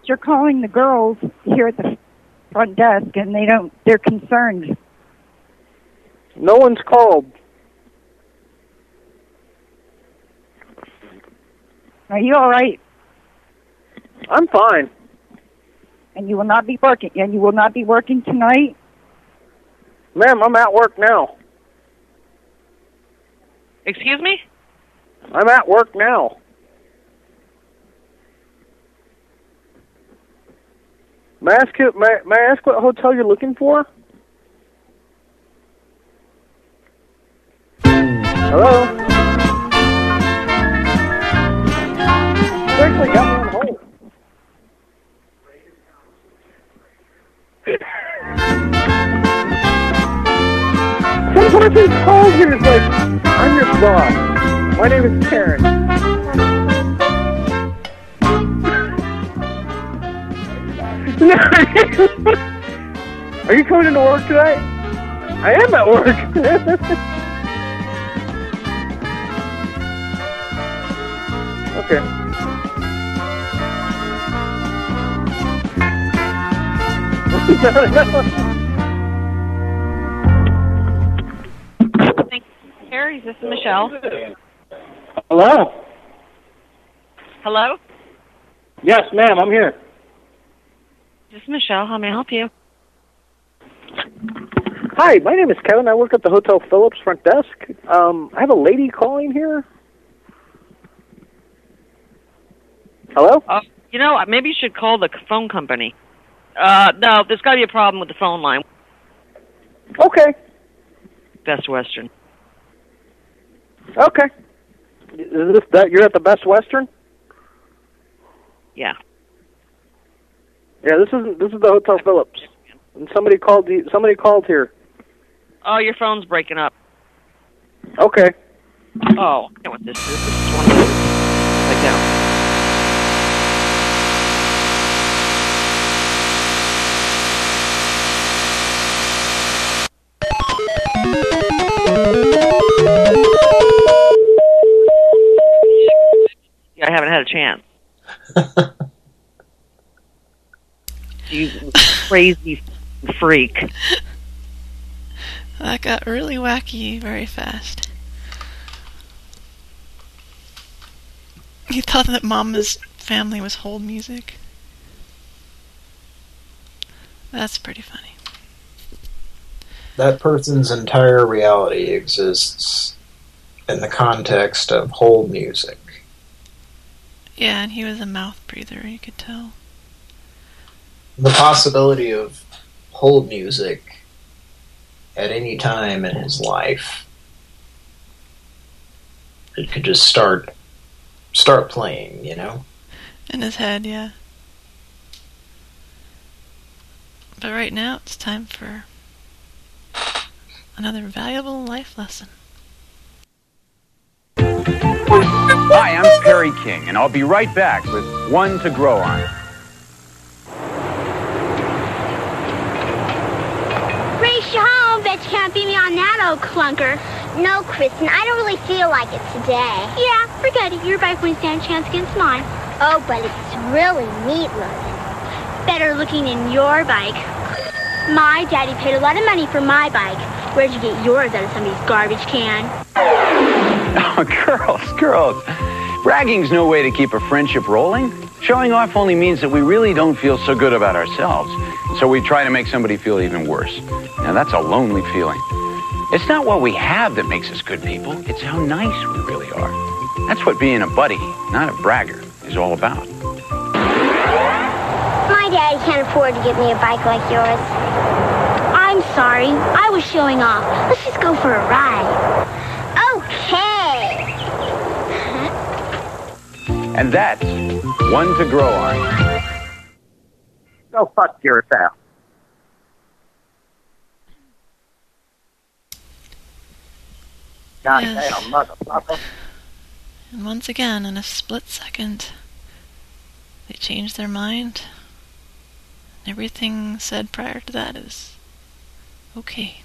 You're calling the girls here at the front desk and they don't they're concerned. No one's called. Are you all right? I'm fine. And you will not be working and you will not be working tonight? Ma'am, I'm at work now. Excuse me? I'm at work now. May I ask may, may I ask what hotel you're looking for? Hello? You actually got me on hold. Person calls and is like, I'm your boss. My name is Karen. Are you coming into work tonight? I am at work. okay. is this is Michelle? Hello? Hello? Yes, ma'am, I'm here. This is Michelle. How may I help you? Hi, my name is Kevin. I work at the Hotel Phillips front desk. Um, I have a lady calling here. Hello? Uh, you know, maybe you should call the phone company. Uh, no, there's got to be a problem with the phone line. Okay. Best Western. Okay. Is this that you're at the Best Western? Yeah. Yeah, this is this is the Hotel Phillips. And somebody called you, somebody called here. Oh, your phone's breaking up. Okay. Oh, I know what this is. This is one of those. Like down. Haven't had a chance. you crazy freak. That got really wacky very fast. You thought that Mama's family was hold music? That's pretty funny. That person's entire reality exists in the context of hold music. Yeah, and he was a mouth breather, you could tell. The possibility of hold music at any time in his life. It could just start start playing, you know? In his head, yeah. But right now, it's time for another valuable life lesson. Hi, I'm Perry King, and I'll be right back with One to Grow On. You home. Bet you can't beat me on that old clunker. No, Kristen, I don't really feel like it today. Yeah, forget it. Your bike wouldn't stand a chance against mine. Oh, but it's really neat looking. Better looking than your bike. My daddy paid a lot of money for my bike. Where'd you get yours out of somebody's garbage can? Oh, girls, girls. Bragging's no way to keep a friendship rolling. Showing off only means that we really don't feel so good about ourselves. So we try to make somebody feel even worse. Now, that's a lonely feeling. It's not what we have that makes us good people, it's how nice we really are. That's what being a buddy, not a bragger, is all about. My daddy can't afford to get me a bike like yours. I'm sorry. I was showing off. Let's just go for a ride. Okay. And that's one to grow on. Go fuck yourself. Goddamn Yes. motherfucker. And once again, in a split second, they change their mind. Everything said prior to that is okay.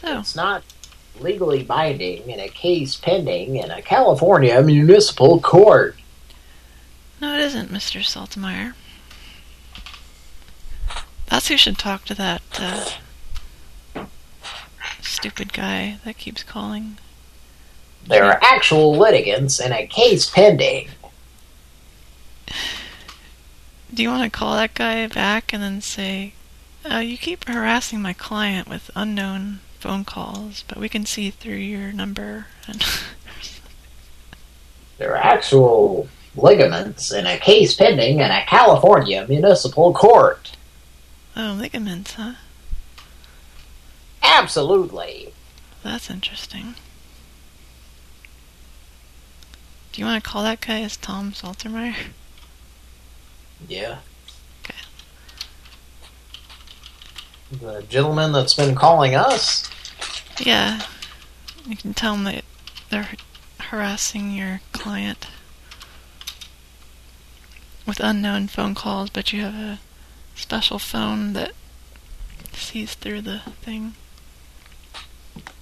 So, It's not legally binding in a case pending in a California municipal court. no, it isn't, Mr. Saltmeyer. That's who should talk to that uh, stupid guy that keeps calling. There are actual litigants in a case pending. Do you want to call that guy back and then say, uh, you keep harassing my client with unknown phone calls, but we can see through your number. And There are actual ligaments in a case pending in a California municipal court. oh, ligaments, huh? Absolutely. That's interesting. Do you want to call that guy as Tom Saltermeyer? Yeah. The gentleman that's been calling us. Yeah. You can tell them that they're harassing your client with unknown phone calls, but you have a special phone that sees through the thing.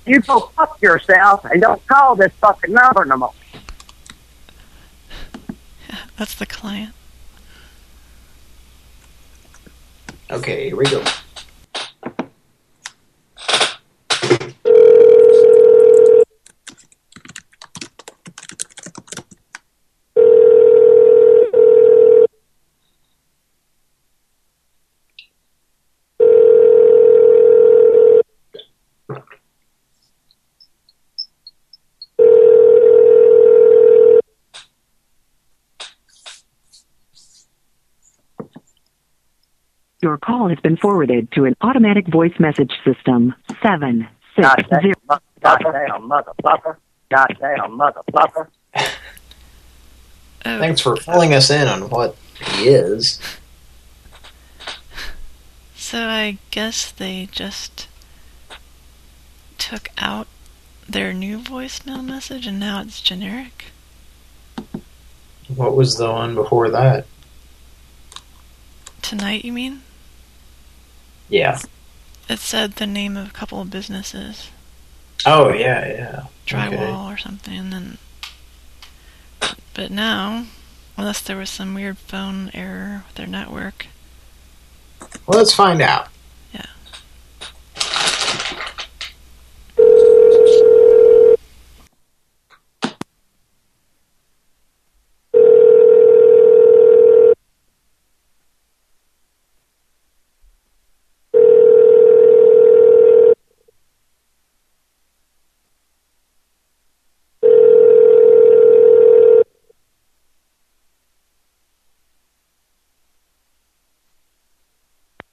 You go fuck yourself and don't call this fucking number no more. That's the client. Okay, here we go. Your call has been forwarded to an automatic voice message system. Seven six Goddamn, zero. mo- goddamn motherfucker. Goddamn motherfucker. Thanks for filling us in on what he is. So I guess they just took out their new voicemail message and now it's generic. What was the one before that? Tonight, you mean? Yeah. It said the name of a couple of businesses, Oh, yeah, yeah. drywall Okay. or something, and then. But now, unless there was some weird phone error with their network, Well, let's find out.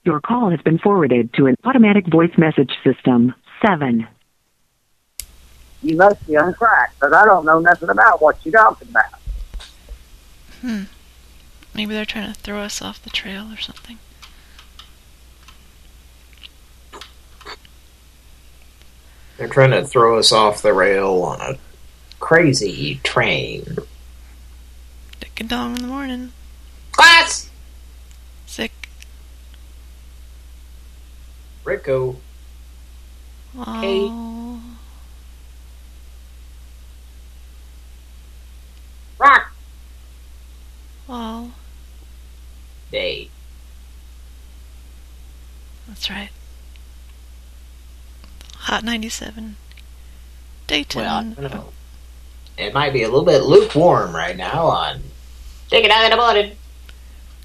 Your call has been forwarded to an automatic voice message system. 7. You must be on crack, because I don't know nothing about what you're talking about. Hmm. Maybe they're trying to throw us off the trail or something. They're trying to throw us off the rail on a crazy train. Dick and dong in the morning. Class! Rico. Oh. Rock! Well, Day. that's right. Hot 97. Dayton. Well, I don't know. It might be a little bit lukewarm right now on Take It Out in the Morning.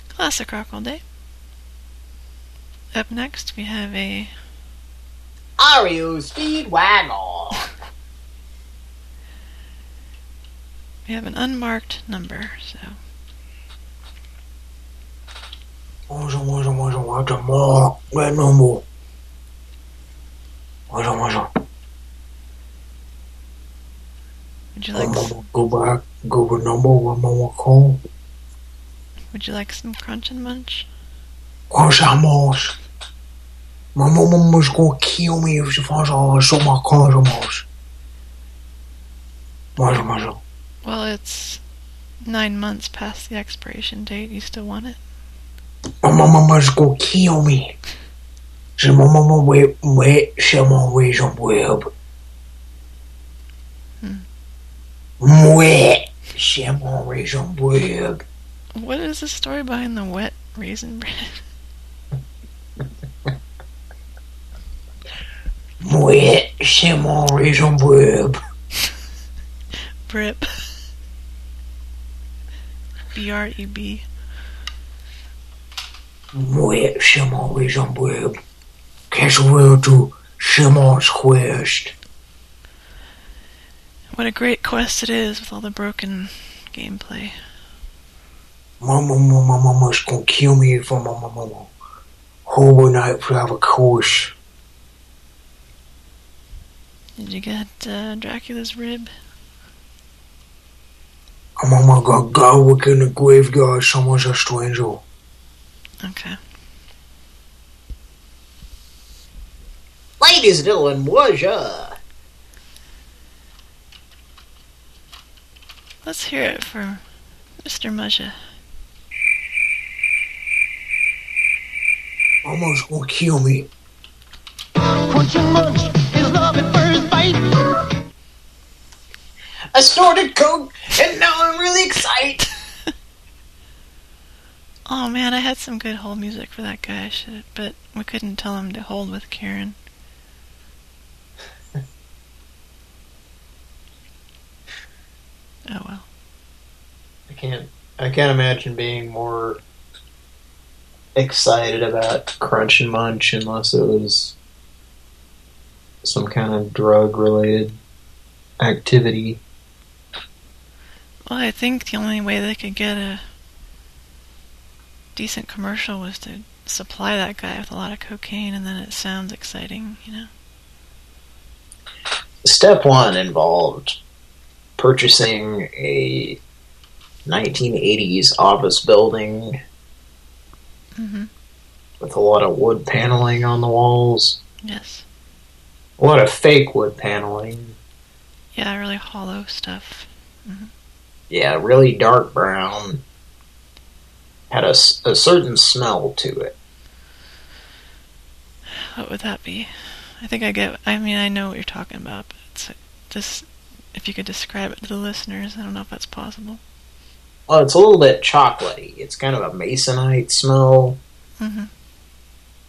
Classic rock all day. Up next, we have a REO Speedwagon. we have an unmarked number. So Może, może, może, może, może, no more. Może, może. would you like s- Go back, go with number one more call. would you like some crunch and munch? Crunch and munch. My gonna kill me if she finds out I saw my crunch and munch. Może, może. Well, it's nine months past the expiration date. You still want it? My mama was gonna kill me. My mama wait, wait, she my way on web. Wait, she my way on web. What is the story behind the wet raisin bread? Wait, she my way on web. Brip. B R E B. Wait, she my way on web. Catch will to Simon's Quest. What a great quest it is with all the broken gameplay. Mama, mama, mama's gonna kill me if I'm mama, mama. Whole night for have a course. Did you get uh, Dracula's rib? I'm mama got Garwick in the graveyard, someone's a stranger. Okay. Ladies and gentlemen, bonjour. Let's hear it for Mr. Muzza. Almost gonna kill me. Crunch munch is love at first bite. I snorted coke, and now I'm really excited. Oh man, I had some good hold music for that guy, should but we couldn't tell him to hold with Karen. oh well. I can't. I can't imagine being more excited about Crunch and Munch unless it was some kind of drug-related activity. Well, I think the only way they could get a decent commercial was to supply that guy with a lot of cocaine, and then it sounds exciting, you know. Step one involved purchasing a 1980s office building Mm-hmm. with a lot of wood paneling on the walls. Yes. A lot of fake wood paneling. Yeah, really hollow stuff. Yeah, really dark brown. Had a, a certain smell to it. What would that be? I think I get. I mean, I know what you're talking about, but it's just if you could describe it to the listeners. I don't know if that's possible. Well, it's a little bit chocolatey. It's kind of a masonite smell. Mm-hmm.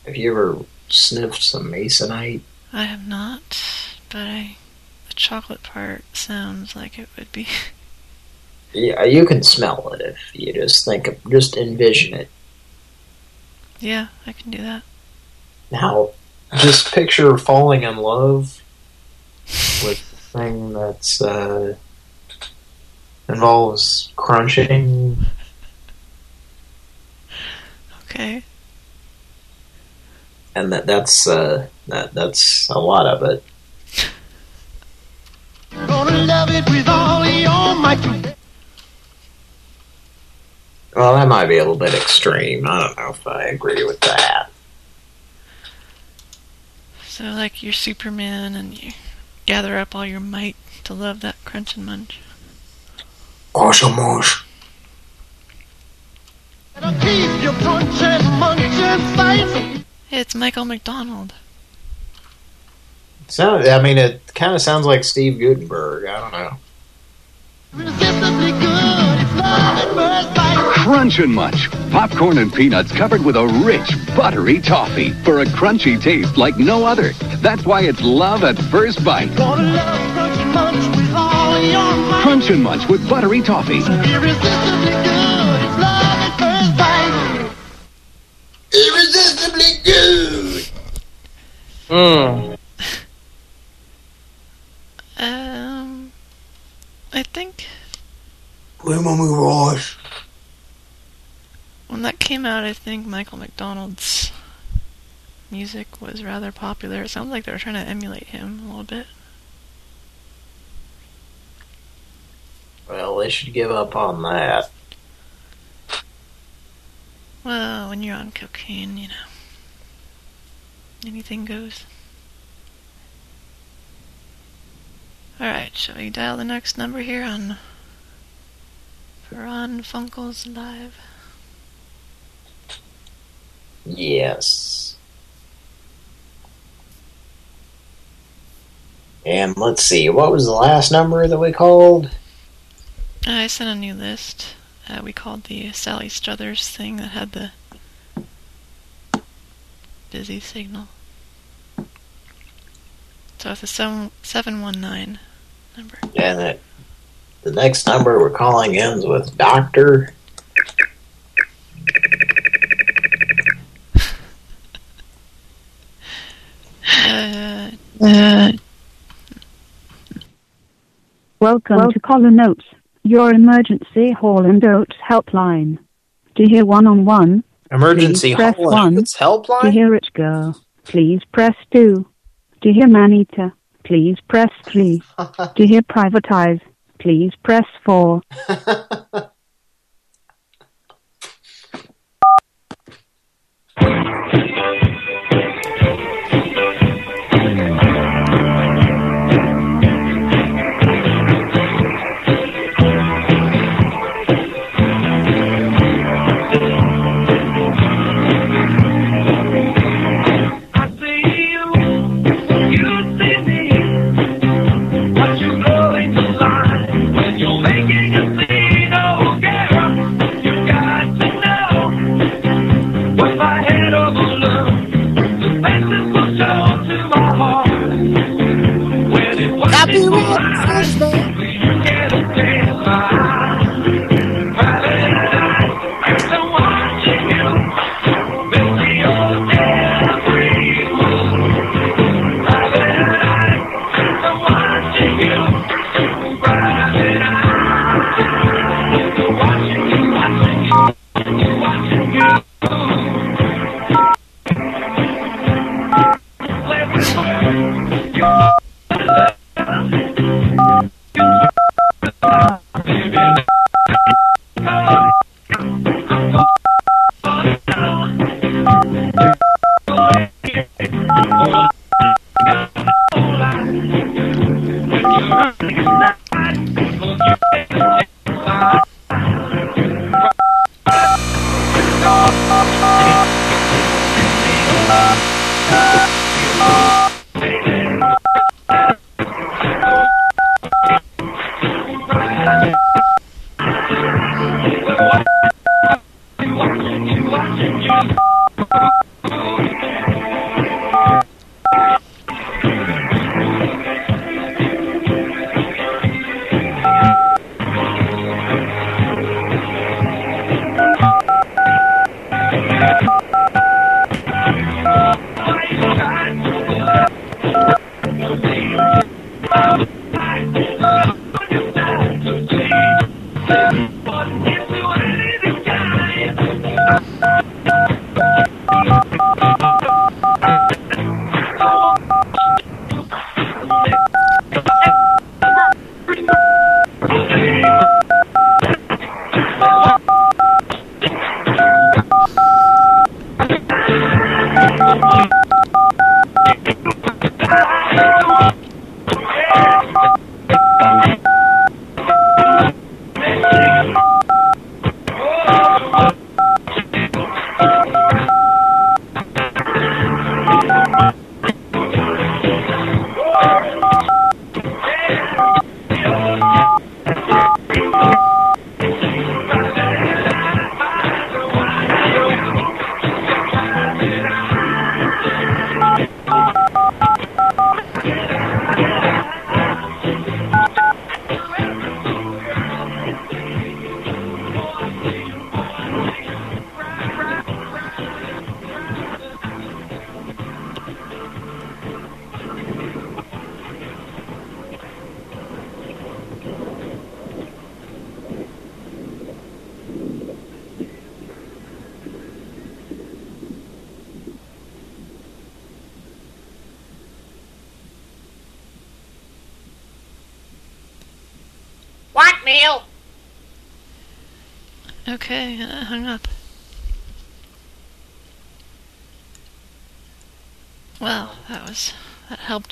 Have you ever sniffed some masonite? I have not, but I, the chocolate part sounds like it would be. Yeah, you can smell it if you just think of, just envision it. yeah, I can do that. Now, just picture falling in love with the thing that's uh, involves crunching. Okay. and that that's uh, that that's a lot of it. Gonna love it with all your might. Well, that might be a little bit extreme. I don't know if I agree with that. So, like, you're Superman and you gather up all your might to love that crunch and munch. Awesome, mosh. Keep your punching, munching. It's Michael McDonald. Sound, I mean, it kind of sounds like Steve Guttenberg. I don't know. Irresistibly good. Love at first bite. Crunch and Munch. Popcorn and peanuts covered with a rich, buttery toffee for a crunchy taste like no other. That's why it's love at first bite. Gonna love crunch and munch with all your. Crunch and Munch with buttery toffee. Irresistibly good. It's love at first bite. Irresistibly good. Hmm. I think When my move Ross? when that came out, I think Michael McDonald's music was rather popular. It sounds like they were trying to emulate him a little bit. Well, they should give up on that. Well, when you're on cocaine, you know, anything goes. Alright, shall we dial the next number here on Pran Funkels Live? Yes. And let's see, what was the last number that we called? I sent a new list. Uh, we called the Sally Struthers thing that had the busy signal. So it's a seven seven one nine number. And it, the next number we're calling ends with Doctor. Uh, Welcome to Callin' Oates, your emergency Hall and Oates helpline. To hear one-on-one, Emergency please press Hall and one. Oates helpline? To hear Rich Girl, please press two. To hear Maneater, Please press 3. to hear Private Eyes, please press 4.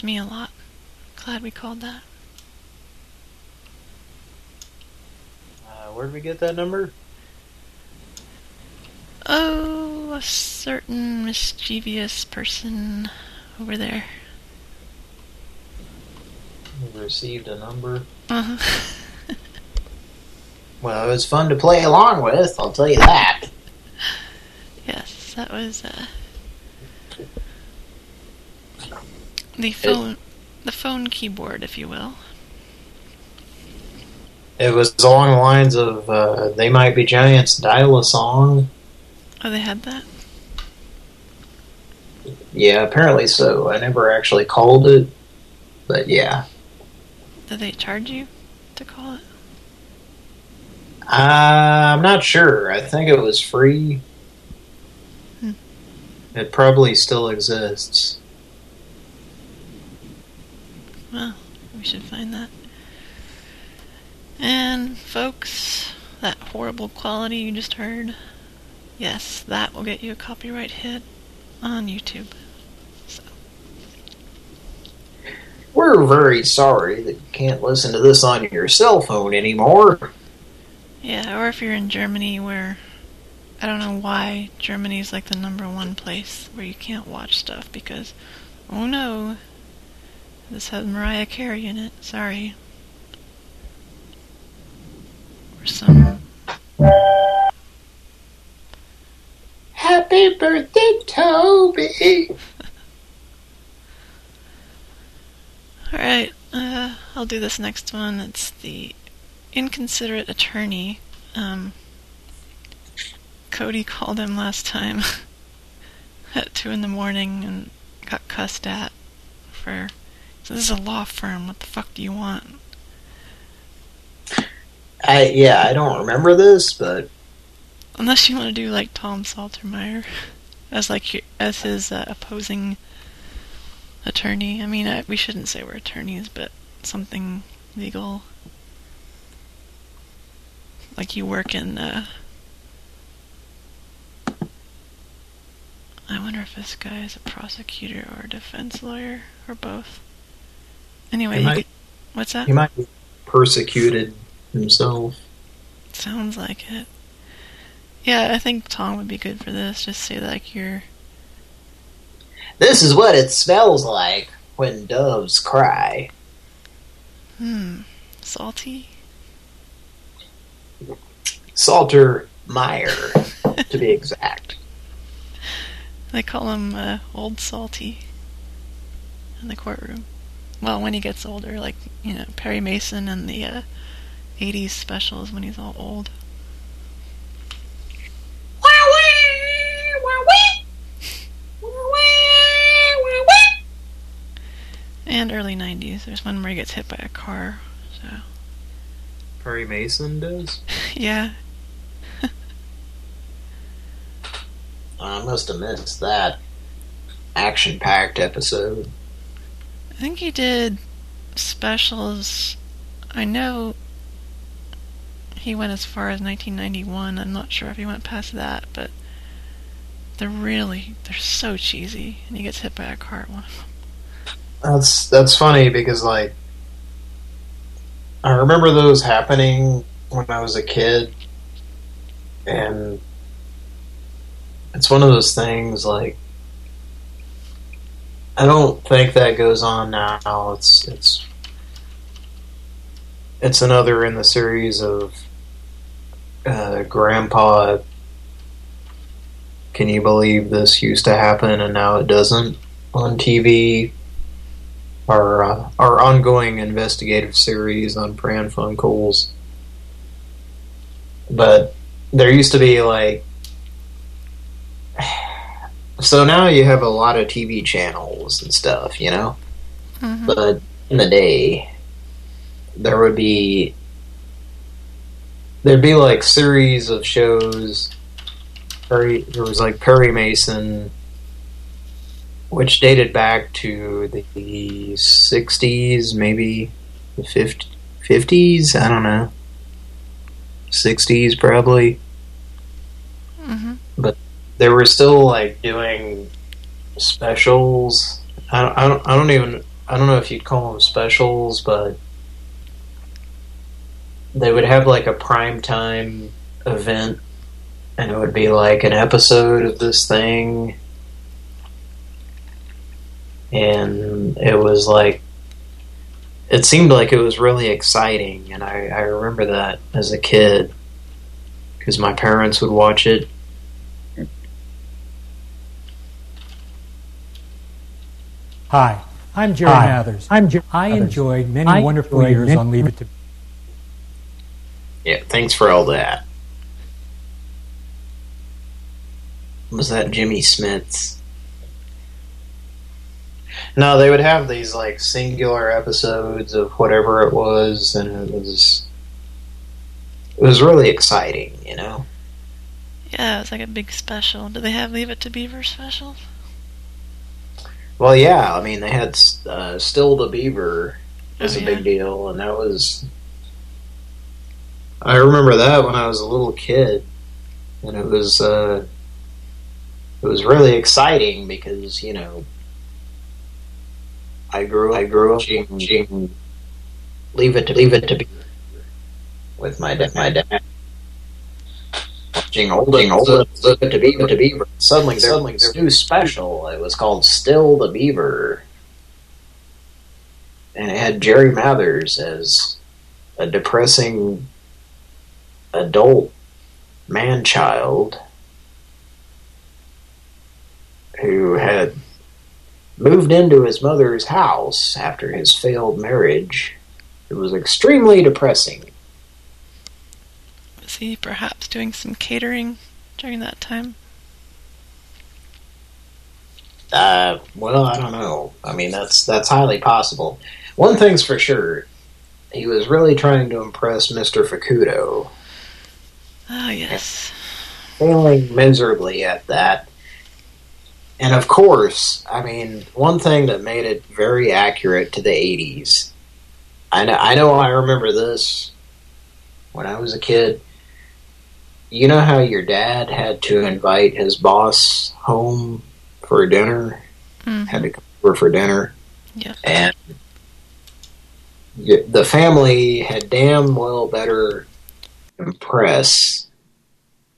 me a lot. Glad we called that. Uh, where did we get that number? Oh, a certain mischievous person over there. We received a number. Uh-huh. Well, it was fun to play along with, I'll tell you that. Yes, that was uh, the phone, the phone keyboard, if you will. It was along the lines of, uh, They Might Be Giants, Dial a Song. Oh, they had that. Yeah, apparently so. I never actually called it, but yeah. Did they charge you to call it? Uh, I'm not sure. I think it was free. Hmm. It probably still exists. Well, we should find that. And, folks, that horrible quality you just heard, yes, that will get you a copyright hit on YouTube. So. We're very sorry that you can't listen to this on your cell phone anymore. Yeah, or if you're in Germany where I don't know why Germany's like the number one place where you can't watch stuff because oh no, this has Mariah Carey in it. Sorry. Or some Happy birthday, Toby. Alright, uh, I'll do this next one. It's the inconsiderate attorney. Um, Cody called him last time at 2 in the morning and got cussed at for. This is a law firm. What the fuck do you want? I yeah, I don't remember this, but Unless you want to do like Tom Saltermeyer as like as his uh, opposing attorney. I mean, I, we shouldn't say we're attorneys, but something legal. Like you work in. Uh, I wonder if this guy is a prosecutor or a defense lawyer or both. Anyway, might- could- what's that? he might be persecuted himself. Sounds like it. Yeah, I think Tom would be good for this. Just say like you're This is what it smells like when doves cry. hmm salty. Salter Meyer, to be exact. They call him uh, Old Salty in the courtroom. Well, when he gets older, like you know Perry Mason and the uh, '80s specials when he's all old. And early '90s. There's one where he gets hit by a car. So Perry Mason does. yeah, I must have missed that action-packed episode. I think he did specials. I know he went as far as 1991. I'm not sure if he went past that, but they're really they're so cheesy. And he gets hit by a car at one. That's that's funny because like I remember those happening when I was a kid, and it's one of those things like I don't think that goes on now. It's it's it's another in the series of uh, Grandpa. Can you believe this used to happen and now it doesn't on TV? Our uh, our ongoing investigative series on Pran Funkels. But there used to be like so now you have a lot of TV channels and stuff, you know. But in the day, there would be there'd be like series of shows. Perry, there was like Perry Mason, which dated back to the 60s, maybe the 50, 50s. I don't know, 60s probably. Mm-hmm. but they were still like doing specials. I don't, I don't, I don't even, I don't know if you'd call them specials, but they would have like a prime time event, and it would be like an episode of this thing, and it was like. It seemed like it was really exciting, and I, I remember that as a kid because my parents would watch it Hi, I'm Jerry Hi, Mathers. I'm Jerry I enjoyed many I wonderful enjoyed years many- on Leave It to Yeah, thanks for all that. Was that Jimmy Smith's? No, they would have these like singular episodes of whatever it was, and it was it was really exciting, you know. Yeah, it was like a big special. Do they have Leave It to Beaver specials? Well, yeah, I mean they had uh, Still the Beaver was Oh, a yeah. big deal, and that was. I remember that when I was a little kid, and it was uh, it was really exciting because you know I grew I grew up watching Leave It to Leave It to Be with my dad my dad watching old old Leave It to Beaver to Beaver. Suddenly suddenly this new special. It was called Still the Beaver, and it had Jerry Mathers as a depressing adult man-child who had moved into his mother's house after his failed marriage. It was extremely depressing. He perhaps doing some catering during that time? Uh, well, I don't know. I mean, that's that's highly possible. One thing's for sure, he was really trying to impress Mr. Facudo, Oh, yes. failing miserably at that. And of course, I mean, one thing that made it very accurate to the 80s, I know, I know I remember this when I was a kid. You know how your dad had to invite his boss home for dinner? Hmm. Had to come over for dinner? Yeah. And the family had damn well better impress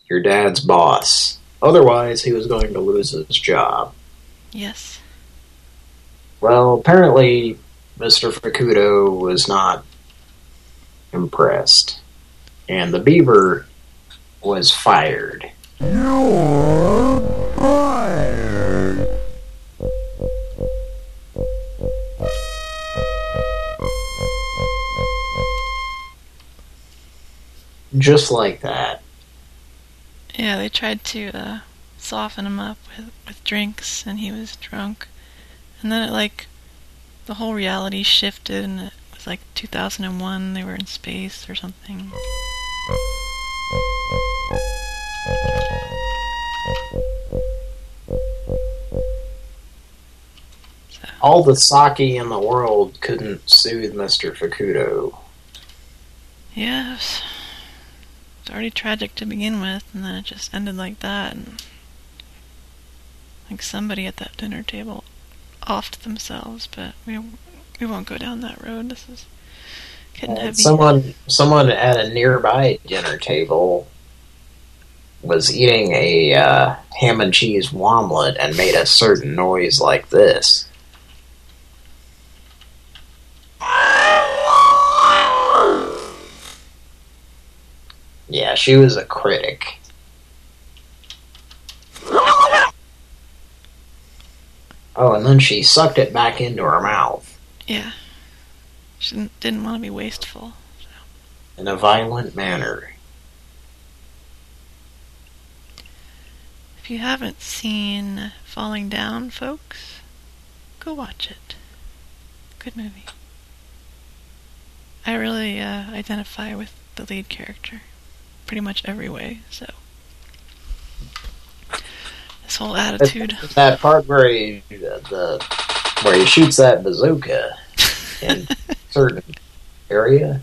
your dad's boss. Otherwise, he was going to lose his job. Yes. Well, apparently, Mr. Facudo was not impressed. And the beaver was fired. You were fired. Just like that. Yeah, they tried to uh, soften him up with, with drinks, and he was drunk. And then it, like, the whole reality shifted, and it was like 2001, they were in space or something. All the sake in the world couldn't soothe Mr. Facudo. Yes. it was, it was already tragic to begin with, and then it just ended like that. And like somebody at that dinner table offed themselves, but we we won't go down that road. This is getting And heavy. someone, someone at a nearby dinner table was eating a uh, ham and cheese womlet and made a certain noise like this. Yeah, she was a critic. Oh, and then she sucked it back into her mouth Yeah. She didn't, didn't want to be wasteful. in a violent manner. If you haven't seen Falling Down, folks, go watch it. Good movie. I really uh, identify with the lead character, pretty much every way. So this whole attitude. That, that part where he the where he shoots that bazooka in a certain area.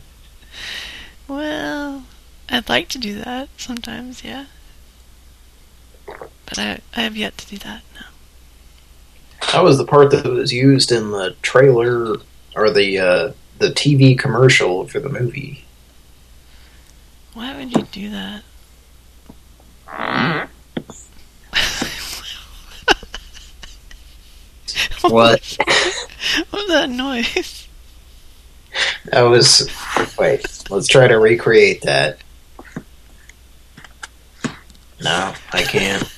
Well, I'd like to do that sometimes. Yeah. But I, I have yet to do that. No. That was the part that was used in the trailer or the uh, the TV commercial for the movie. Why would you do that? What? what was that noise? That was. Wait, let's try to recreate that. No, I can't.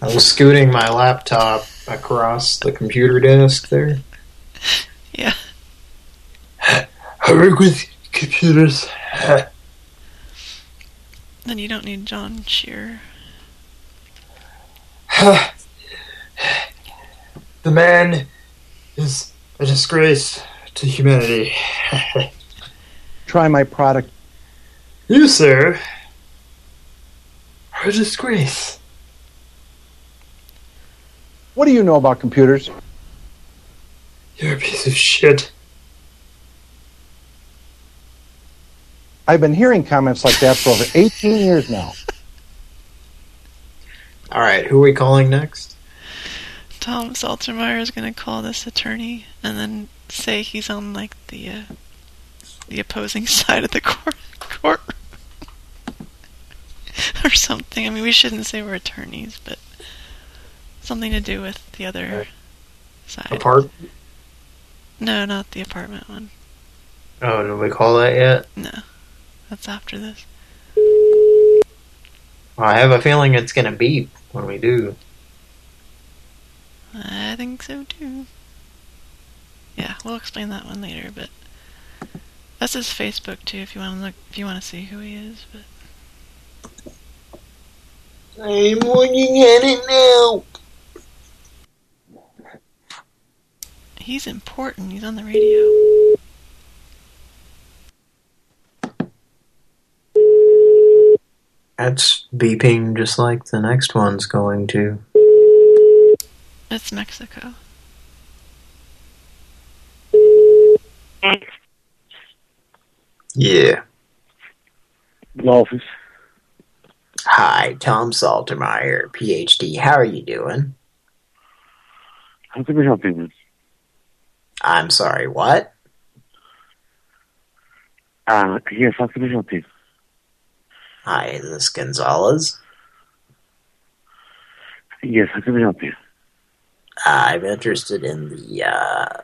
I was scooting my laptop across the computer desk there. Yeah. I work with computers. Then you don't need John Shearer. the man is a disgrace to humanity. Try my product. You, sir, are a disgrace. What do you know about computers? You're a piece of shit. I've been hearing comments like that for over 18 years now. All right, who are we calling next? Tom Saltermeyer is going to call this attorney and then say he's on like the uh, the opposing side of the court court or something. I mean, we shouldn't say we're attorneys, but something to do with the other side. Apart? No, not the apartment one. Oh, did we call that yet? No, that's after this. I have a feeling it's going to beep when we do. I think so too. Yeah, we'll explain that one later, but that's his Facebook too. If you want to look, if you want to see who he is, but I'm looking at it now. he's important. He's on the radio. That's beeping just like the next one's going to. It's Mexico. Yeah. Office. Hi, Tom Saltermeyer, PhD. How are you doing? How can we help you? miss? I'm sorry, what? Uh, yes, how can we help you? Hi, is this Gonzalez? Yes, how can we help you? I'm interested in the, uh,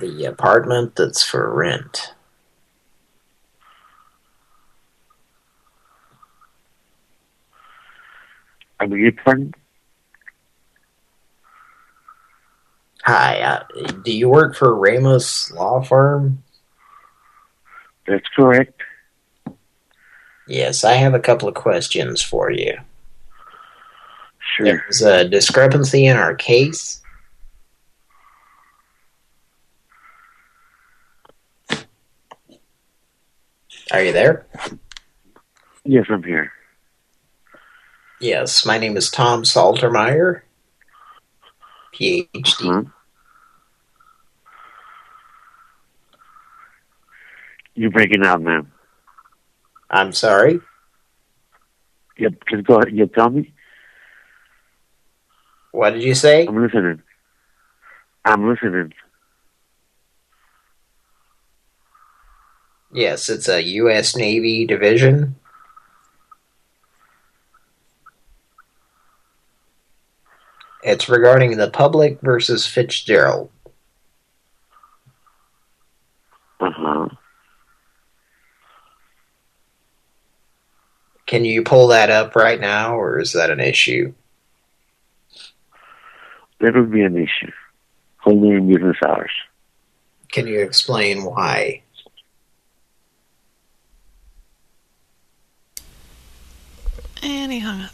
the apartment that's for rent. I beg your pardon? Hi, uh, do you work for Ramos Law Firm? That's correct. Yes, I have a couple of questions for you. Sure. There's a discrepancy in our case. Are you there? Yes, I'm here. Yes, my name is Tom Saltermeyer, PhD. Mm-hmm. You're breaking out, ma'am. I'm sorry? Yep, just go ahead. You tell me. What did you say? I'm listening. I'm listening. Yes, it's a U.S. Navy division. It's regarding the public versus Fitzgerald. Can you pull that up right now, or is that an issue? That would be an issue. Only in business hours. Can you explain why? And he hung up.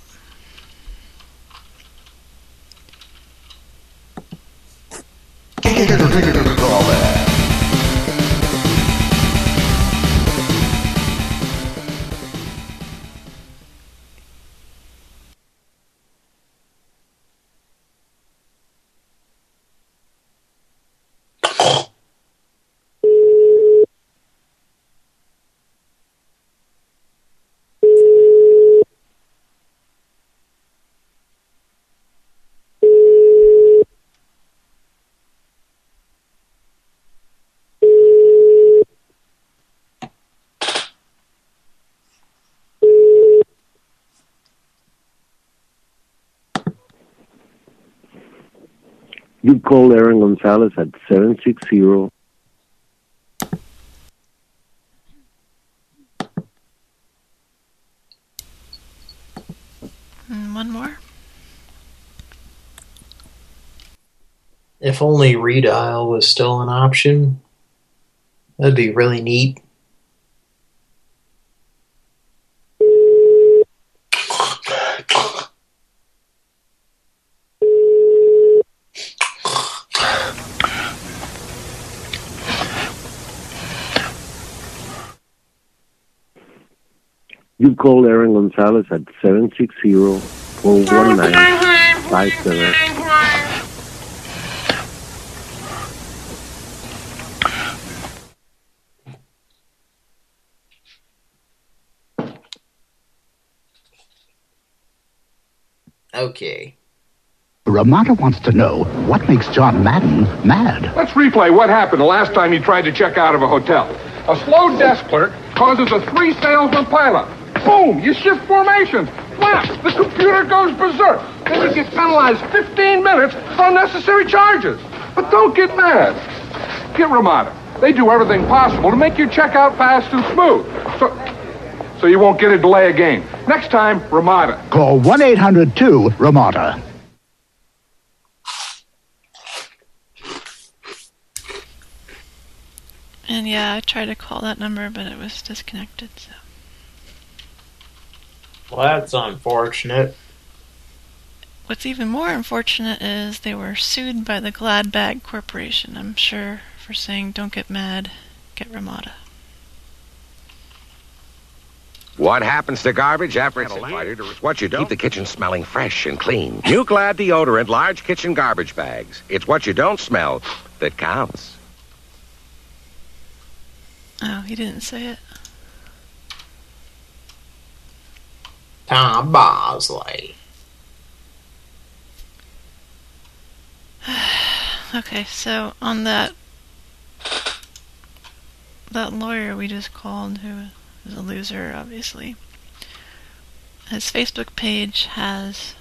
You call Aaron Gonzalez at 760. Mm, one more. If only redial was still an option, that'd be really neat. You call Aaron Gonzalez at 760-419-57. Okay. Ramada wants to know what makes John Madden mad. Let's replay what happened the last time you tried to check out of a hotel. A slow desk clerk causes a three salesman pileup. Boom! You shift formations. Flap! The computer goes berserk. Then you get penalized 15 minutes for unnecessary charges. But don't get mad. Get Ramada. They do everything possible to make your checkout fast and smooth. So, so you won't get a delay again. Next time, Ramada. Call 1 800 2 Ramada. And yeah, I tried to call that number, but it was disconnected, so. Well, that's unfortunate. What's even more unfortunate is they were sued by the Glad Bag Corporation, I'm sure, for saying don't get mad, get Ramada. What happens to garbage after it's lighted or what you don't? Keep the kitchen smelling fresh and clean. New Glad deodorant, large kitchen garbage bags. It's what you don't smell that counts. Oh, he didn't say it. Tom Bosley. Okay, so on that that lawyer we just called, who is a loser, obviously, his Facebook page has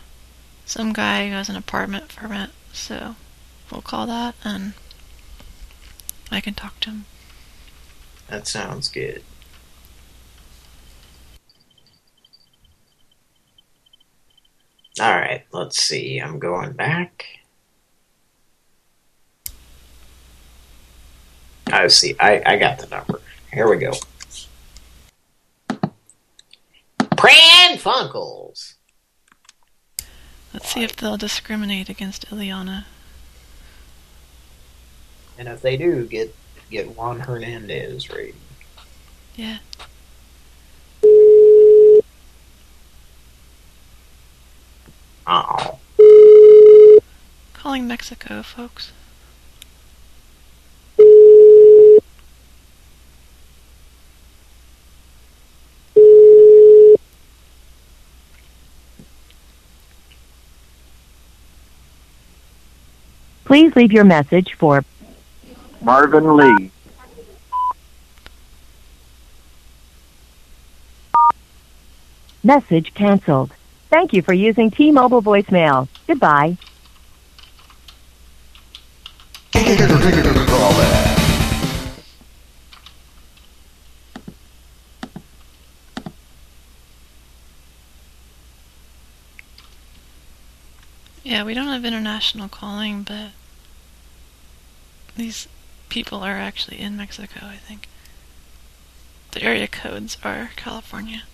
some guy who has an apartment for rent, so we'll call that and I can talk to him. That sounds good. Alright, let's see. I'm going back. I see. I, I got the number. Here we go. Pran Funkels. Let's see if they'll discriminate against Ileana. And if they do, get get Juan Hernandez rating. Yeah. Uh oh. Calling Mexico, folks. Please leave your message for Marvin Lee. message canceled. Thank you for using T-Mobile voicemail. Goodbye. Yeah, we don't have international calling, but these people are actually in Mexico, I think. The area codes are California.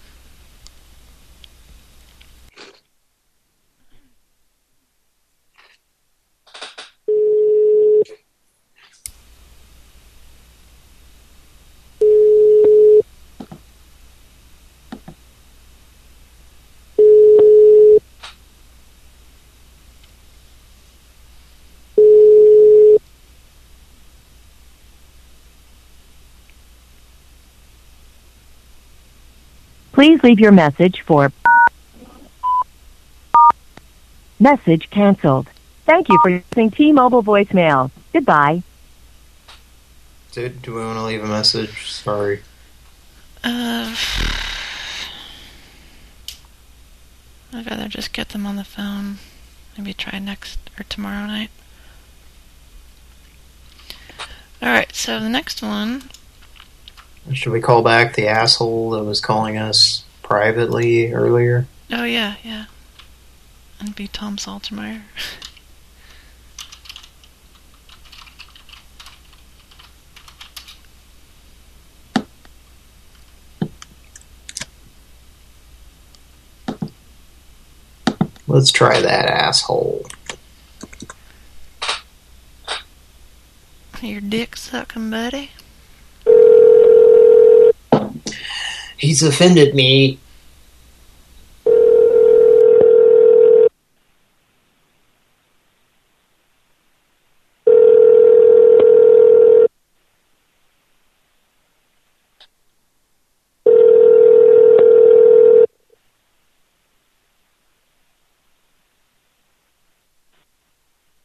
Please leave your message for message canceled. Thank you for using T-Mobile voicemail. Goodbye. Do, do we want to leave a message? Sorry. Uh, I'd rather just get them on the phone. Maybe try next or tomorrow night. All right, so the next one. Should we call back the asshole that was calling us privately earlier? Oh yeah, yeah. And be Tom Saltermeyer. Let's try that asshole. Your dick sucking buddy. He's offended me.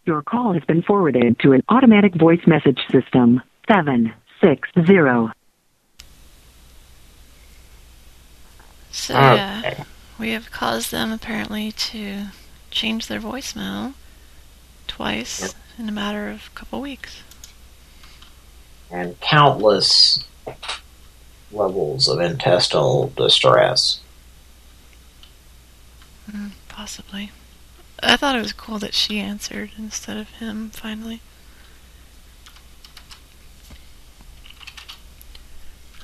Your call has been forwarded to an automatic voice message system. 760. So yeah, we have caused them apparently to change their voicemail twice in a matter of a couple weeks. And countless levels of intestinal distress. Mm, possibly. I thought it was cool that she answered instead of him finally.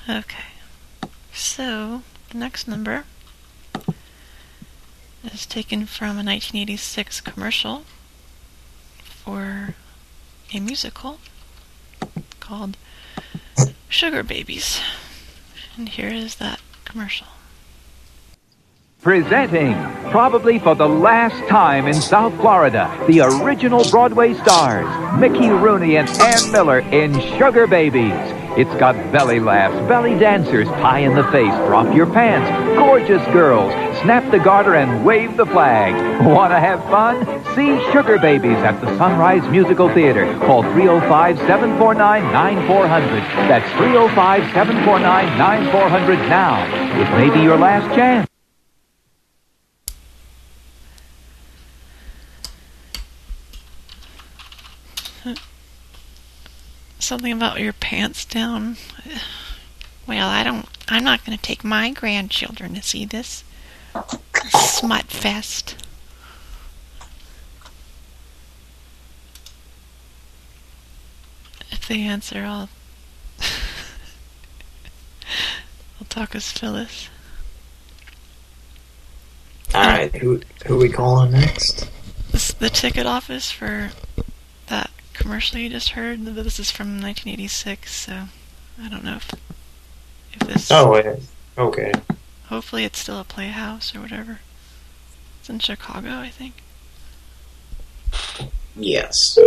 Okay. So, the next number is taken from a 1986 commercial for a musical called Sugar Babies. And here is that commercial. Presenting, probably for the last time in South Florida, the original Broadway stars, Mickey Rooney and Ann Miller in Sugar Babies. It's got belly laughs, belly dancers, pie in the face, drop your pants, gorgeous girls, snap the garter and wave the flag. Want to have fun? See Sugar Babies at the Sunrise Musical Theater. Call 305-749-9400. That's 305-749-9400 now. It may be your last chance. Something about your pants down. Well, I don't. I'm not going to take my grandchildren to see this smut fest. If they answer, I'll. I'll talk as Phyllis. Alright, who who we calling next? This the ticket office for that commercial you just heard. This is from 1986, so I don't know if if this. Oh, wait. Okay. Hopefully, it's still a playhouse or whatever. It's in Chicago, I think. Yes.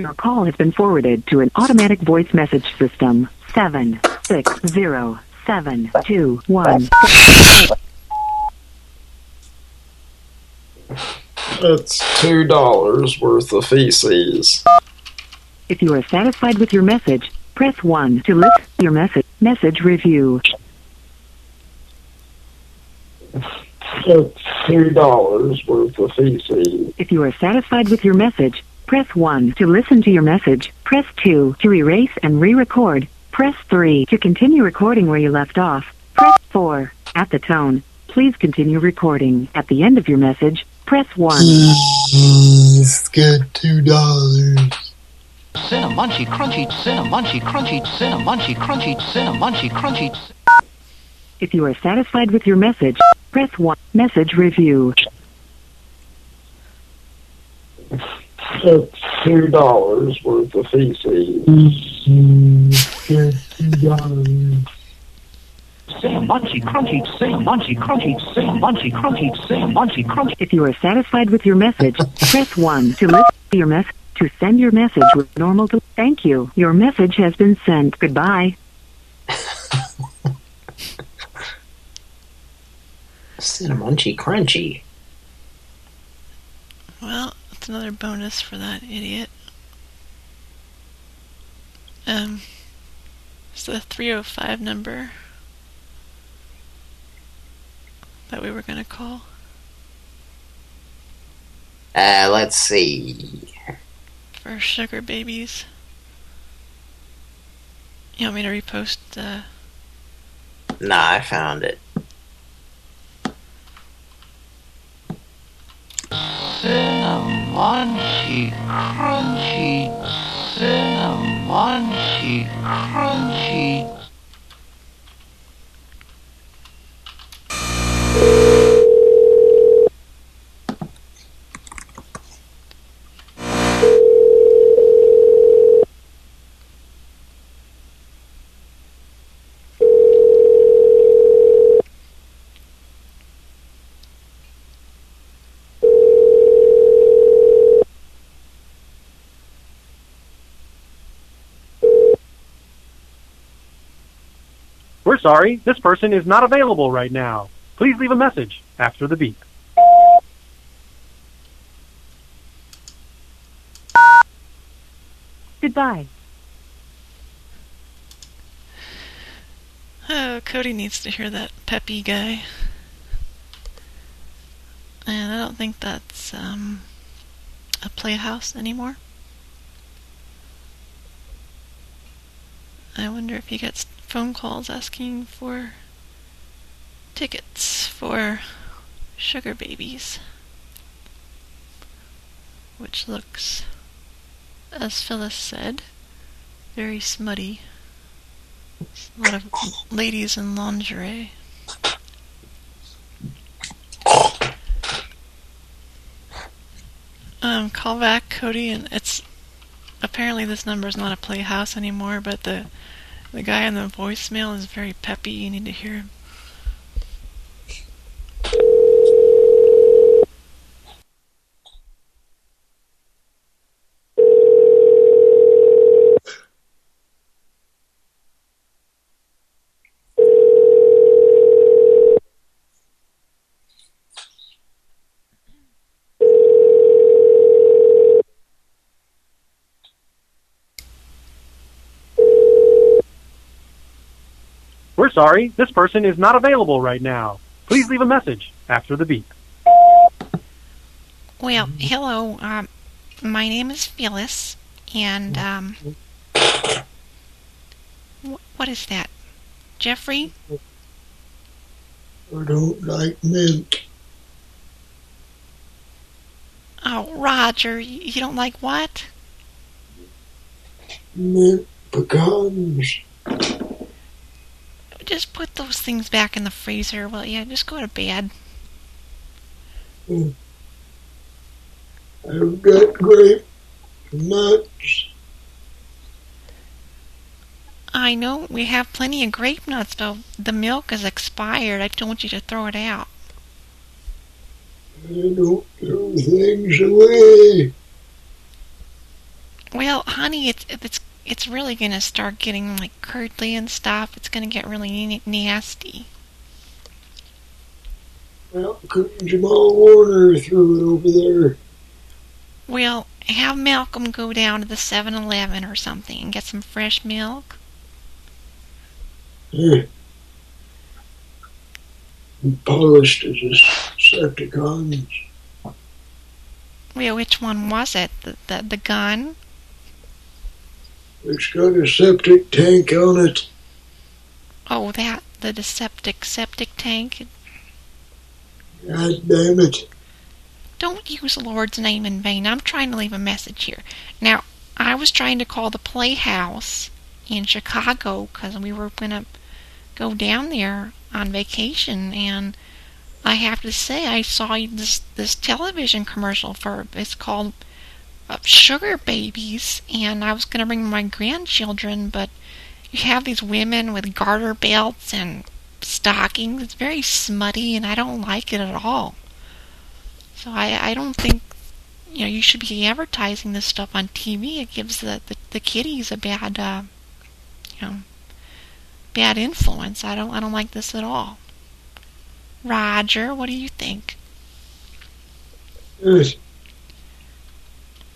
Your call has been forwarded to an automatic voice message system. 760-721. It's two dollars worth of feces. If you are satisfied with your message, press 1 to list your message. Message review. It's two dollars worth of feces. If you are satisfied with your message, press 1 to listen to your message. Press 2 to erase and re-record. Press 3 to continue recording where you left off. Press 4 at the tone. Please continue recording. At the end of your message, press 1. It's got two dollars. Cinnamon-munchy, crunchy, cinnamon-munchy, crunchy, cinnamon-munchy, crunchy, cinnamon-munchy, crunchy. If you are satisfied with your message, press 1. Message review. It's two dollars worth of feces. It's two dollars. Cinnamon-munchy, crunchy, cinnamon-munchy, crunchy, cinnamon-munchy, crunchy, cinnamon-munchy, crunchy. If you are satisfied with your message, press 1 to listen to your message. To send your message with normal del- Thank you. Your message has been sent. Goodbye. Cinnamunchy crunchy. Well, it's another bonus for that idiot. Um, it's the 305 number that we were going to call. Uh, let's see. for sugar babies. You want me to repost the? Nah, I found it. Cinnamunchy crunchy. Cinnamunchy crunchy. We're sorry, this person is not available right now. Please leave a message after the beep. Goodbye. Oh, Cody needs to hear that peppy guy. And I don't think that's um, a playhouse anymore. I wonder if he gets phone calls asking for tickets for sugar babies. Which looks, as Phyllis said, very smutty. A lot of ladies in lingerie. Um, call back Cody, and it's apparently this number is not a playhouse anymore, but the the guy on the voicemail is very peppy. You need to hear him. Sorry, this person is not available right now. Please leave a message after the beep. Well, hello. Um, my name is Phyllis, and um, wh- what is that, Jeffrey? I don't like mint. Oh, Roger, you don't like what? Mint pecans. Just put those things back in the freezer, will you? Just go to bed. Mm. I've got grape nuts. I know we have plenty of grape nuts, but the milk is expired. I don't want you to throw it out. I don't throw things away. Well, honey, it's it's it's really gonna start getting like curdly and stuff. It's gonna get really nasty. Well, couldn't Jamal Warner threw it over there. Well, have Malcolm go down to the 7-Eleven or something and get some fresh milk. Eh. And polished as a Decepticons. Well, which one was it? The the, the gun? It's got a septic tank on it. Oh, that the deceptic septic tank. God damn it. Don't use the Lord's name in vain. I'm trying to leave a message here. Now, I was trying to call the Playhouse in Chicago because we were going to go down there on vacation, and I have to say I saw this this television commercial for it's called uh, Sugar Babies, and I was going to bring my grandchildren, but you have these women with garter belts and stockings. It's very smutty, and I don't like it at all. So I, I don't think you know you should be advertising this stuff on TV. It gives the the, the kiddies a bad uh, you know bad influence. I don't I don't like this at all. Roger, what do you think?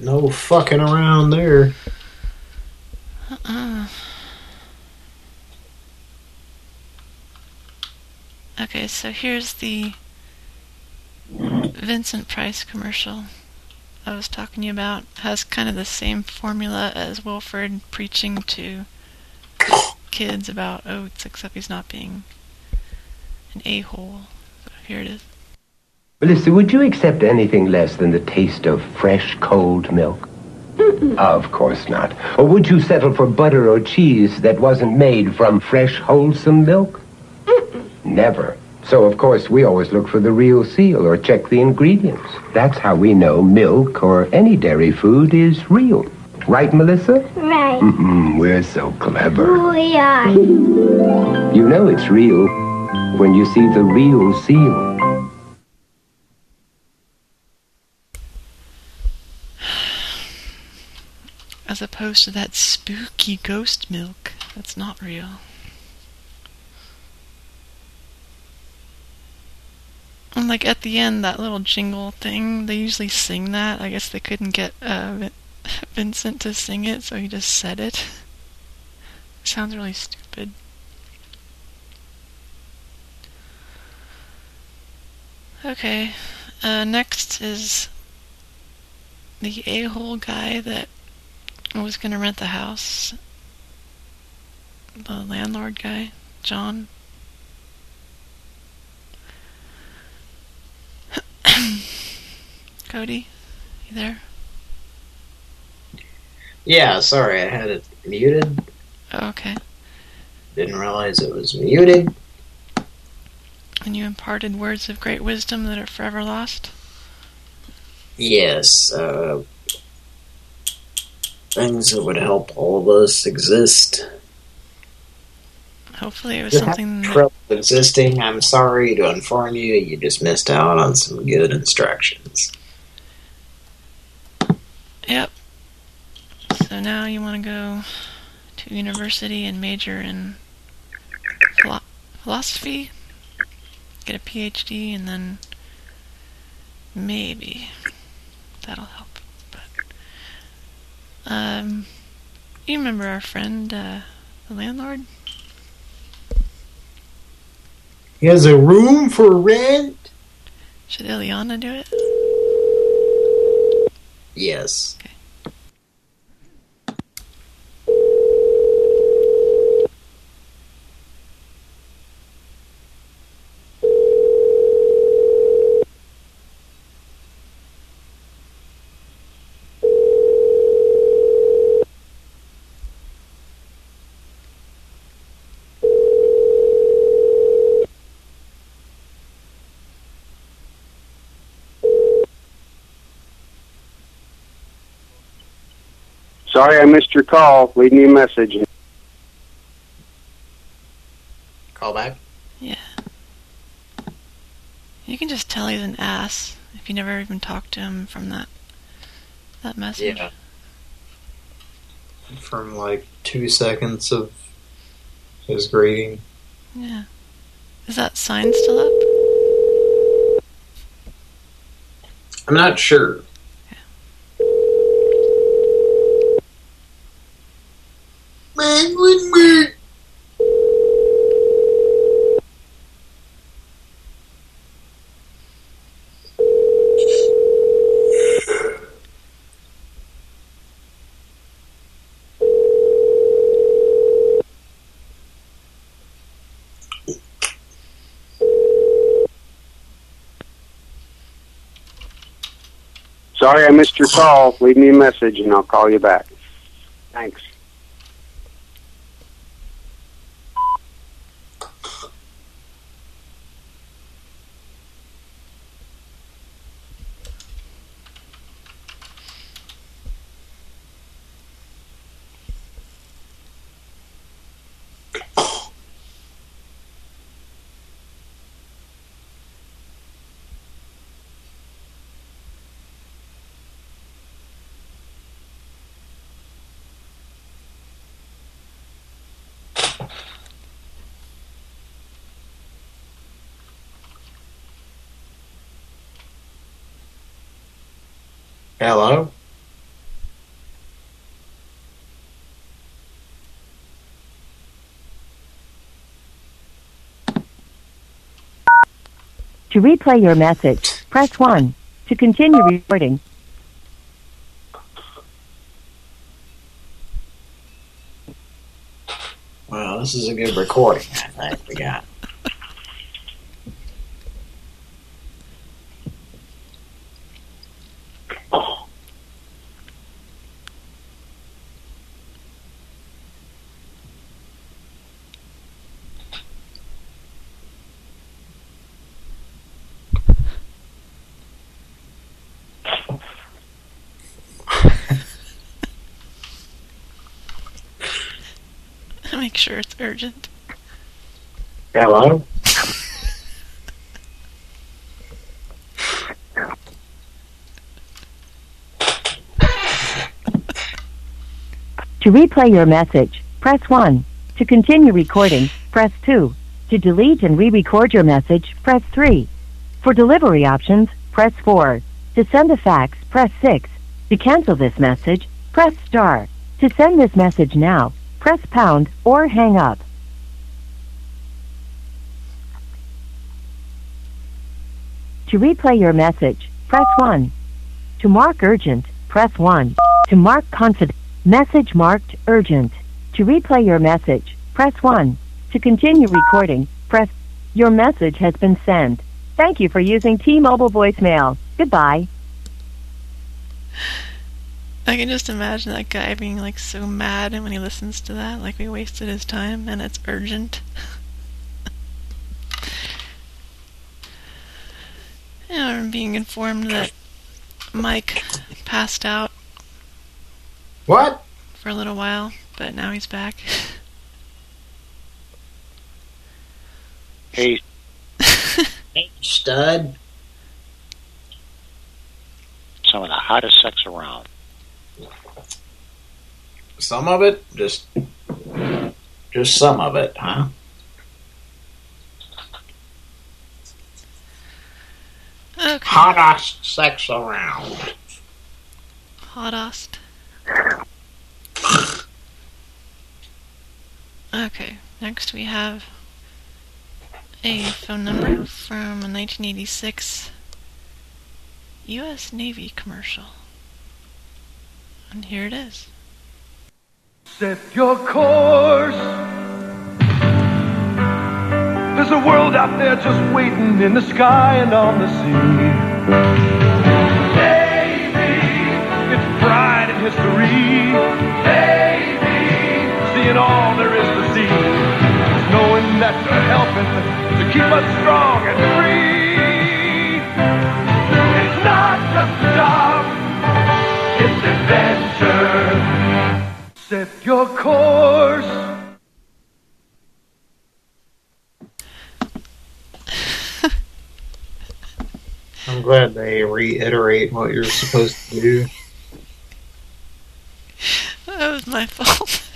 No fucking around there. Uh-uh. Okay, so here's the Vincent Price commercial I was talking to you about. Has kind of the same formula as Wilford preaching to kids about oh, oats, except he's not being an a-hole. So here it is. Melissa, would you accept anything less than the taste of fresh, cold milk? Ah, of course not. Or would you settle for butter or cheese that wasn't made from fresh, wholesome milk? Never. So, of course, we always look for the real seal or check the ingredients. That's how we know milk or any dairy food is real. Right, Melissa? Right. Mm-mm, we're so clever. We are. You know it's real when you see the real seal. As opposed to that spooky ghost milk that's not real. And like at the end, that little jingle thing, they usually sing that. I guess they couldn't get uh, Vincent to sing it, so he just said it. sounds really stupid. Okay, uh, next is the a-hole guy that was going to rent the house. The landlord guy, John. Cody, you there? Yeah, sorry, I had it muted. Oh, okay. Didn't realize it was muted. And you imparted words of great wisdom that are forever lost? Yes, uh, things that would help all of us exist. Hopefully it was you something that, trouble existing, I'm sorry to inform you, you just missed out on some good instructions. Yep. So now you want to go to university and major in philo- philosophy, get a PhD, and then maybe that'll help. Um, you remember our friend, uh, the landlord? He has a room for rent? Should Eliana do it? Yes. Sorry I missed your call. Leave me a message. Call back? Yeah. You can just tell he's an ass if you never even talked to him from that that message. Yeah. From like two seconds of his greeting. Yeah. Is that sign still up? I'm not sure. Man with me. Sorry I missed your call. Leave me a message and I'll call you back. Thanks. Hello? To replay your message, press 1. To continue recording, Well, this is a good recording, I think we got. Make sure it's urgent. Hello? To replay your message, press 1. To continue recording, press 2. To delete and re-record your message, press 3. For delivery options, press 4. To send a fax, press 6. To cancel this message, press star. To send this message now, press pound or hang up. To replay your message, press 1. To mark urgent, press 1. To mark confident, message marked urgent. To replay your message, press 1. To continue recording, press Your message has been sent. Thank you for using T-Mobile voicemail. Goodbye. I can just imagine that guy being like so mad and when he listens to that, like we wasted his time and it's urgent. yeah, I'm being informed that Mike passed out What? for a little while, but now he's back. Hey, Hey, stud. some of the hottest sex around. Some of it? Just... Just some of it, huh? Okay. Hottest sex around. Hottest. Okay, next we have a phone number from a 1986 U.S. Navy commercial. And here it is. Set your course. There's a world out there just waiting in the sky and on the sea. Baby, it's pride and history. Baby, seeing all there is to see. Knowing that you're helping to keep us strong and free. It's not just a job, it's adventure. Set your course. I'm glad they reiterate what you're supposed to do. That was my fault.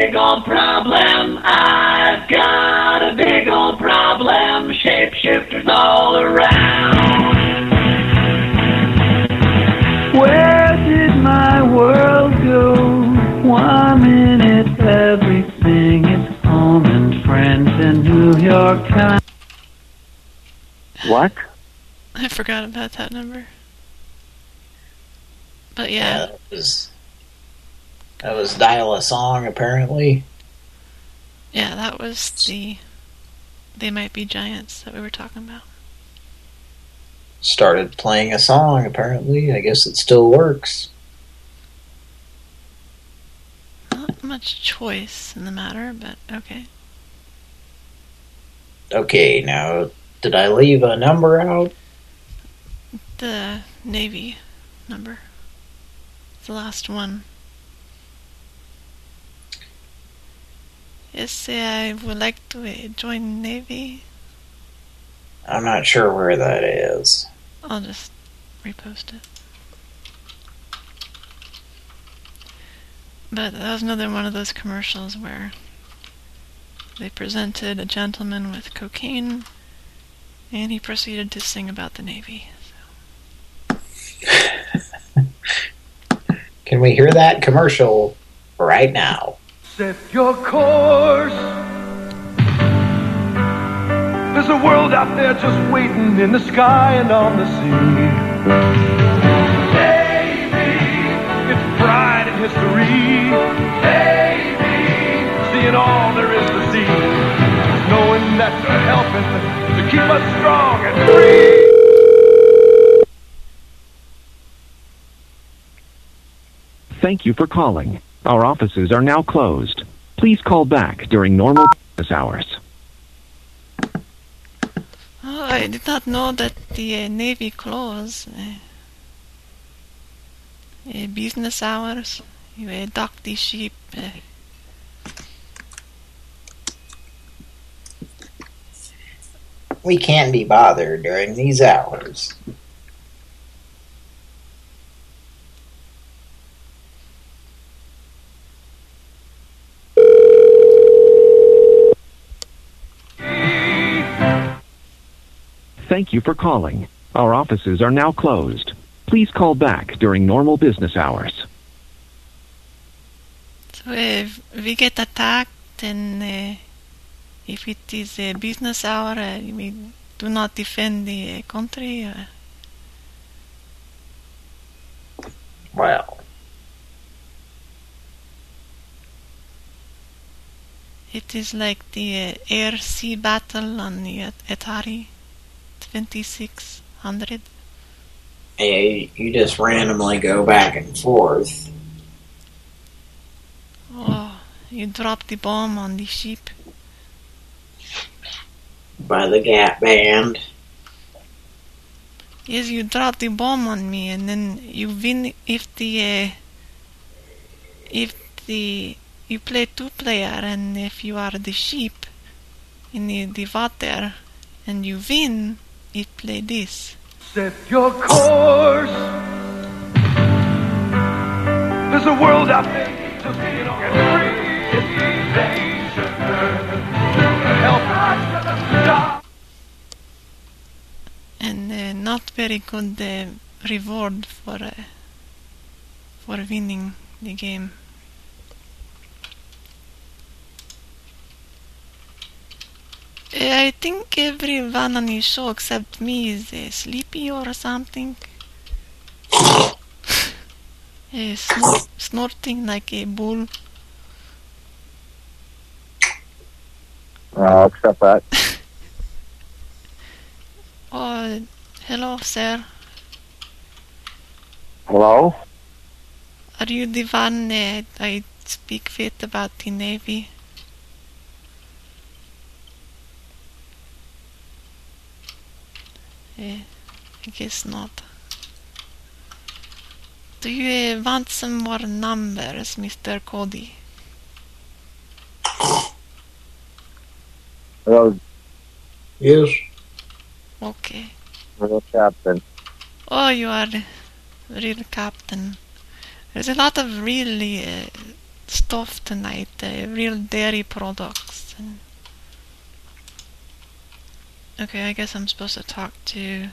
Big old problem. I've got a big old problem. Shapeshifters all around. Where did my world go? One minute everything is home and friends in New York Times. What? I forgot about that number. But yeah, That was... That was Dial a Song, apparently. yeah, that was the They Might Be Giants that we were talking about. Started playing a song, apparently. I guess it still works. Not much choice in the matter, but okay. Okay, now, did I leave a number out? The Navy number. The last one. Yes, say I would like to join Navy. I'm not sure where that is. I'll just repost it. But that was another one of those commercials where they presented a gentleman with cocaine and he proceeded to sing about the Navy. Can we hear that commercial right now? Set your course. There's a world out there just waiting in the sky and on the sea. Navy, it's pride and history. Navy, seeing all there is to see. Knowing that you're helping to keep us strong and free. Thank you for calling. Our offices are now closed. Please call back during normal business hours. Oh, I did not know that the uh, Navy closed. Uh, uh, business hours. You uh, dock the ship. Uh, We can't be bothered during these hours. Thank you for calling. Our offices are now closed. Please call back during normal business hours. so if we get attacked and uh, if it is a business hour, uh, we do not defend the uh, country. Uh, Well, it is like the uh, air-sea battle on the Atari 2600. hey, you just randomly go back and forth. Oh, you drop the bomb on the sheep. by the Gap Band. Yes, you drop the bomb on me, and then you win if the uh, if the you play two player, and if you are the sheep in the, the water, and you win, it play this. Set your course. There's a world out there just being on free. It's the invasion. To help us and uh, not very good uh, reward for uh, for winning the game. I think everyone on the show except me is uh, sleepy or something. uh, snor- snorting like a bull. I'll accept that. Oh, hello, sir. Hello? Are you the one uh, I speak with about the Navy? Eh, I guess not. Do you uh, want some more numbers, Mr. Cody? Hello, Yes. Okay. hello, Captain. Oh, you are the real captain. There's a lot of really uh, stuff tonight, uh, real dairy products. And... Okay, I guess I'm supposed to talk to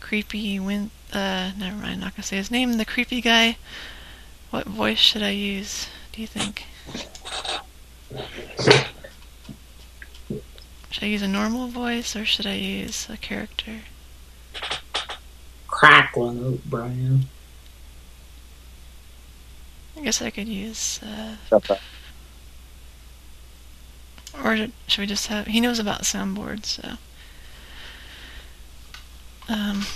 creepy win. Uh, never mind. Not gonna say his name. The creepy guy. What voice should I use? Do you think? Should I use a normal voice or should I use a character? Crackling oat Brian. I guess I could use. Uh, Accept that. Or should we just have? He knows about soundboards, so. Um.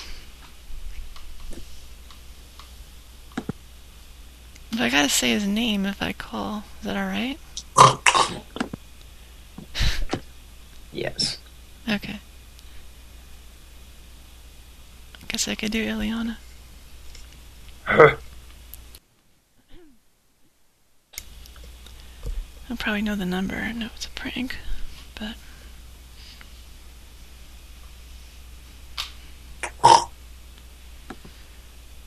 But I gotta say his name if I call. Is that alright? Yes. Okay. I guess I could do Ileana. I'll probably know the number and know it's a prank, but.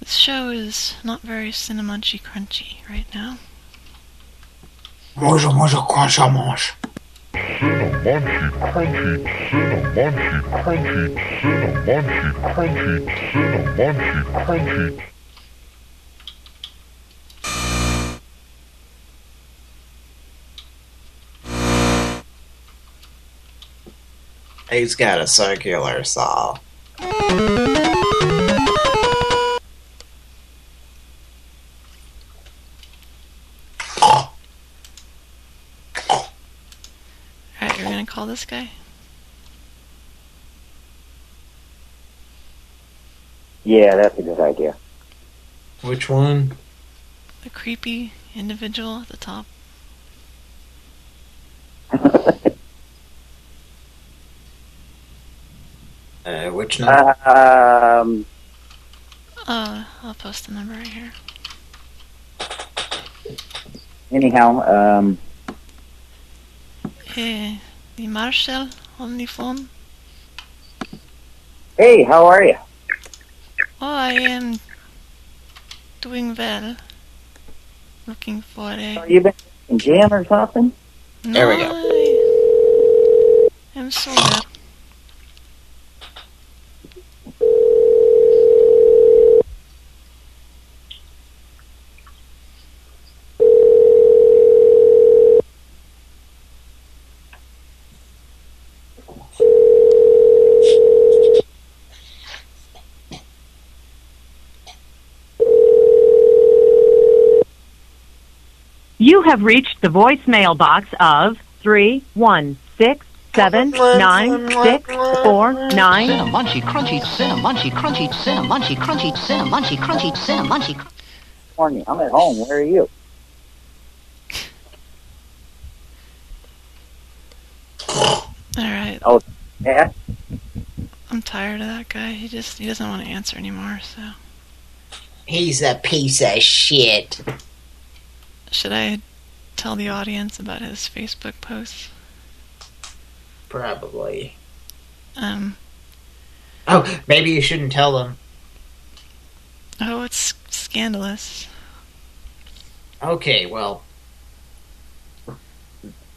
This show is not very cinnamunchy crunchy right now. Może, może, kłasza, może. Cinnamunchy, crunchy, cinnamunchy, crunchy, cinnamunchy, crunchy, cinnamunchy, crunchy. He's got a circular saw. Alright, you're gonna call this guy? Yeah, that's a good idea. Which one? The creepy individual at the top. Uh, which number? Um, Uh, I'll post the number right here. anyhow, um, Eh, the Marshall on the phone. hey, how are you? Oh, I am doing well. Looking for a. Are You been in jam or something? There we go. I am so bad. You have reached the voicemail box of three one six seven nine six four nine. Cinnamon crunchy, cinnamon crunchy, cinnamon crunchy, cinnamon crunchy, cinnamon crunchy. Morning, I'm at home. Where are you? Alright. Oh, yeah. I'm tired of that guy. He just he doesn't want to answer anymore, so. He's a piece of shit. Should I tell the audience about his Facebook posts? Probably. Um, Oh, maybe you shouldn't tell them. oh, it's scandalous. Okay, well,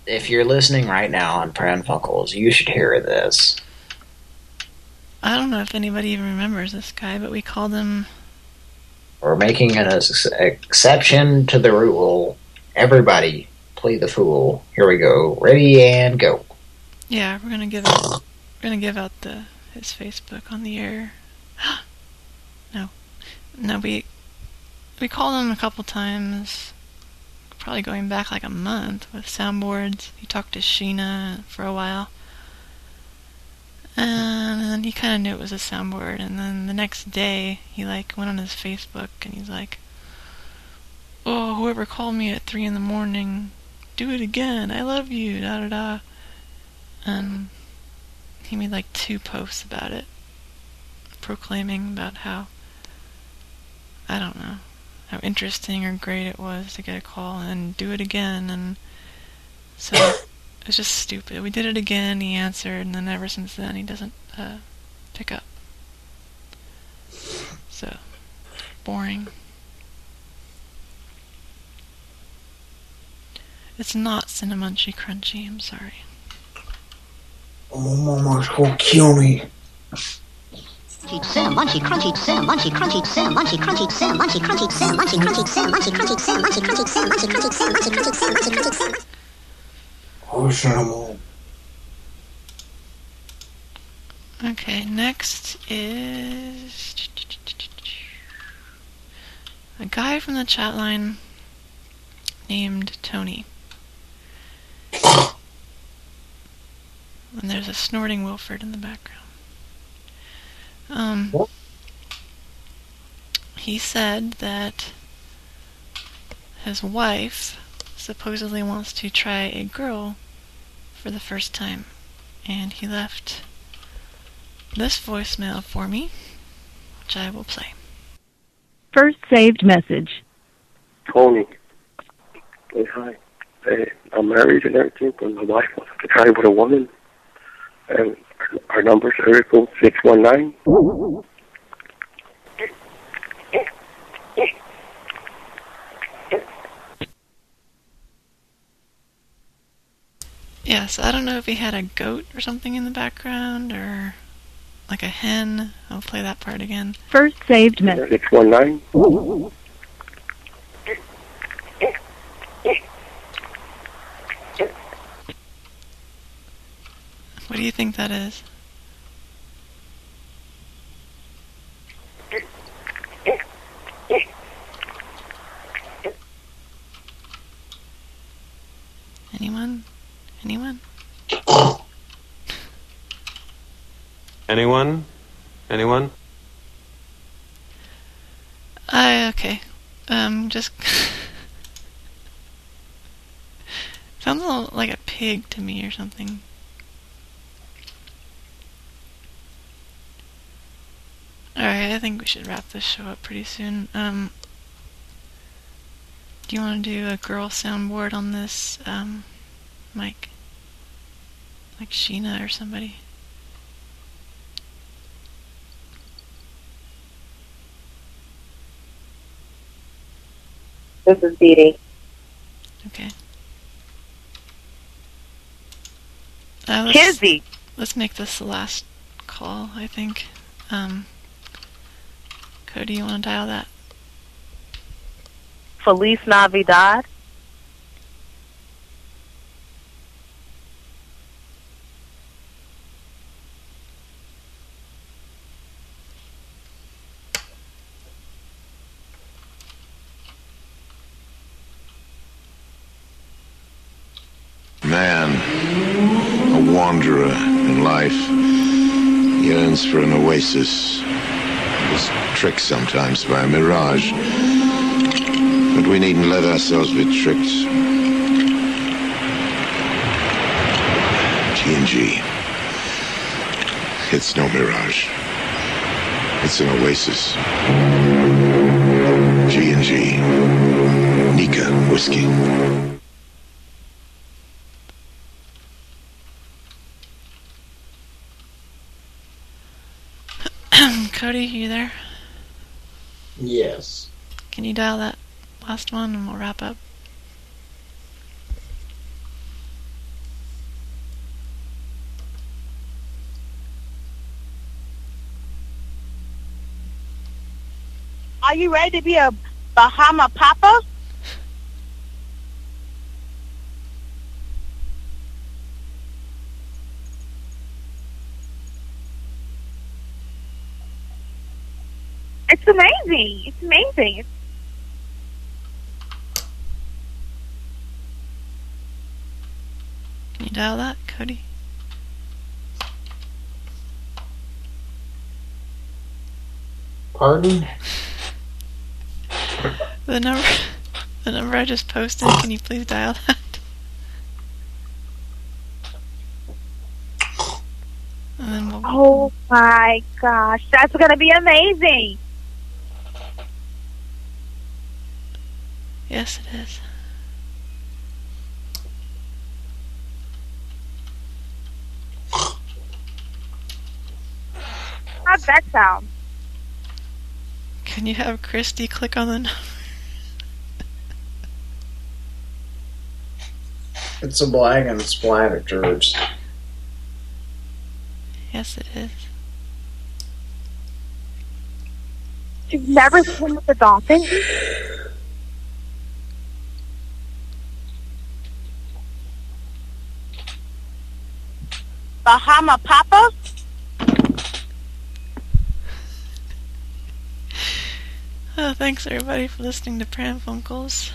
if you're listening right now on Pran Funkels, you should hear this. I don't know if anybody even remembers this guy, but we called him. We're making an ex exception to the rule. Everybody, play the fool. Here we go. Ready and go. Yeah, we're gonna give out. We're gonna give out the his Facebook on the air. no, no, we we called him a couple times. Probably going back like a month with soundboards. He talked to Sheena for a while. And then he kind of knew it was a soundboard. And then the next day, he like went on his Facebook and he's like, "Oh, whoever called me at three in the morning, do it again. I love you." Da da da. And he made like two posts about it, proclaiming about how I don't know how interesting or great it was to get a call and do it again. And so it was just stupid. We did it again. He answered, and then ever since then he doesn't uh, pick up. So boring. It's not cinnamunchy crunchy. I'm sorry. Oh, mama's gonna kill me. Cinnamon crunchy, cinnamon crunchy, cinnamon crunchy, cinnamon crunchy, cinnamon crunchy, cinnamon crunchy, cinnamon crunchy, cinnamon crunchy, cinnamon crunchy, cinnamon crunchy, cinnamon Oh, cinnamon. Okay, next is a guy from the chat line named Tony. And there's a snorting Wilford in the background. Um, he said that his wife supposedly wants to try a girl for the first time. And he left this voicemail for me, which I will play. First saved message. Tony. Hey, hi. Uh, I'm married and everything, but my wife wants to try with a woman. And our, numbers are area code 619. Yes, I don't know if he had a goat or something in the background or like a hen. I'll play that part again. First saved message. 619. What do you think that is? Anyone? Anyone? Anyone? Anyone? I okay. Um, just sounds a little like a pig to me or something. Alright, I think we should wrap this show up pretty soon. Um, do you want to do a girl soundboard on this, um, Mike? Like Sheena or somebody? This is Dee Dee. Okay. Uh, let's, Kizzy. Let's make this the last call, I think. Um, Cody, you want to dial that? Feliz Navidad. Man, a wanderer in life, yearns for an oasis. Is tricked sometimes by a mirage. But we needn't let ourselves be tricked. G&G. It's no mirage. It's an oasis. G&G. Nikka Whiskey. Cody, you there? Yes. Can you dial that last one and we'll wrap up? Are you ready to be a Bahama Papa? It's amazing. It's amazing. Can you dial that, Cody? Pardon? The number, the number I just posted. Can you please dial that? And then we'll. Oh my gosh, that's gonna be amazing. Yes, it is. How'd that sound? Can you have Christy click on the number? It's a black and splatter turds. Yes, it is. You've never swum with a dolphin? Bahama Papa? Oh, thanks everybody for listening to Pran Funkels.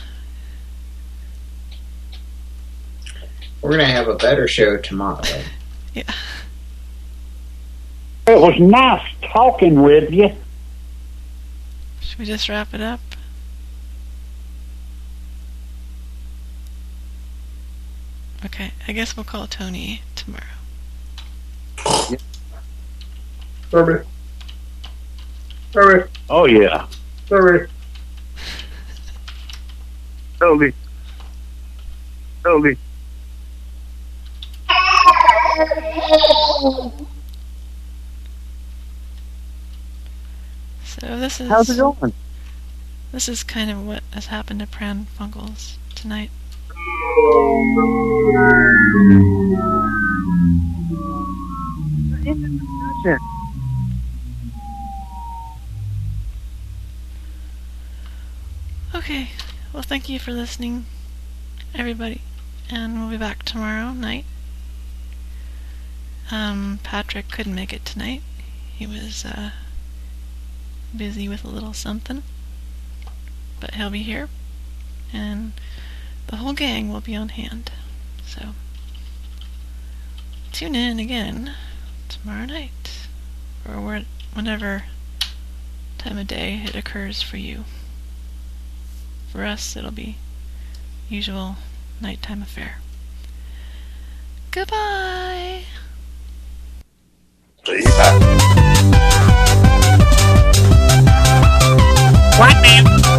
We're gonna have a better show tomorrow. Yeah. It was nice talking with you. Should we just wrap it up? Okay, I guess we'll call Tony tomorrow. Sorry. Sorry. Oh, yeah. Sorry. Toby. Toby. So this is How's it going? This is kind of what has happened to Pran Funkels tonight. Okay. Well, thank you for listening, everybody. And we'll be back tomorrow night. Um, Patrick couldn't make it tonight. He was uh, busy with a little something. But he'll be here. And the whole gang will be on hand. So, tune in again tomorrow night. Or whenever time of day it occurs for you. For us, it'll be usual nighttime affair. Goodbye. What, man?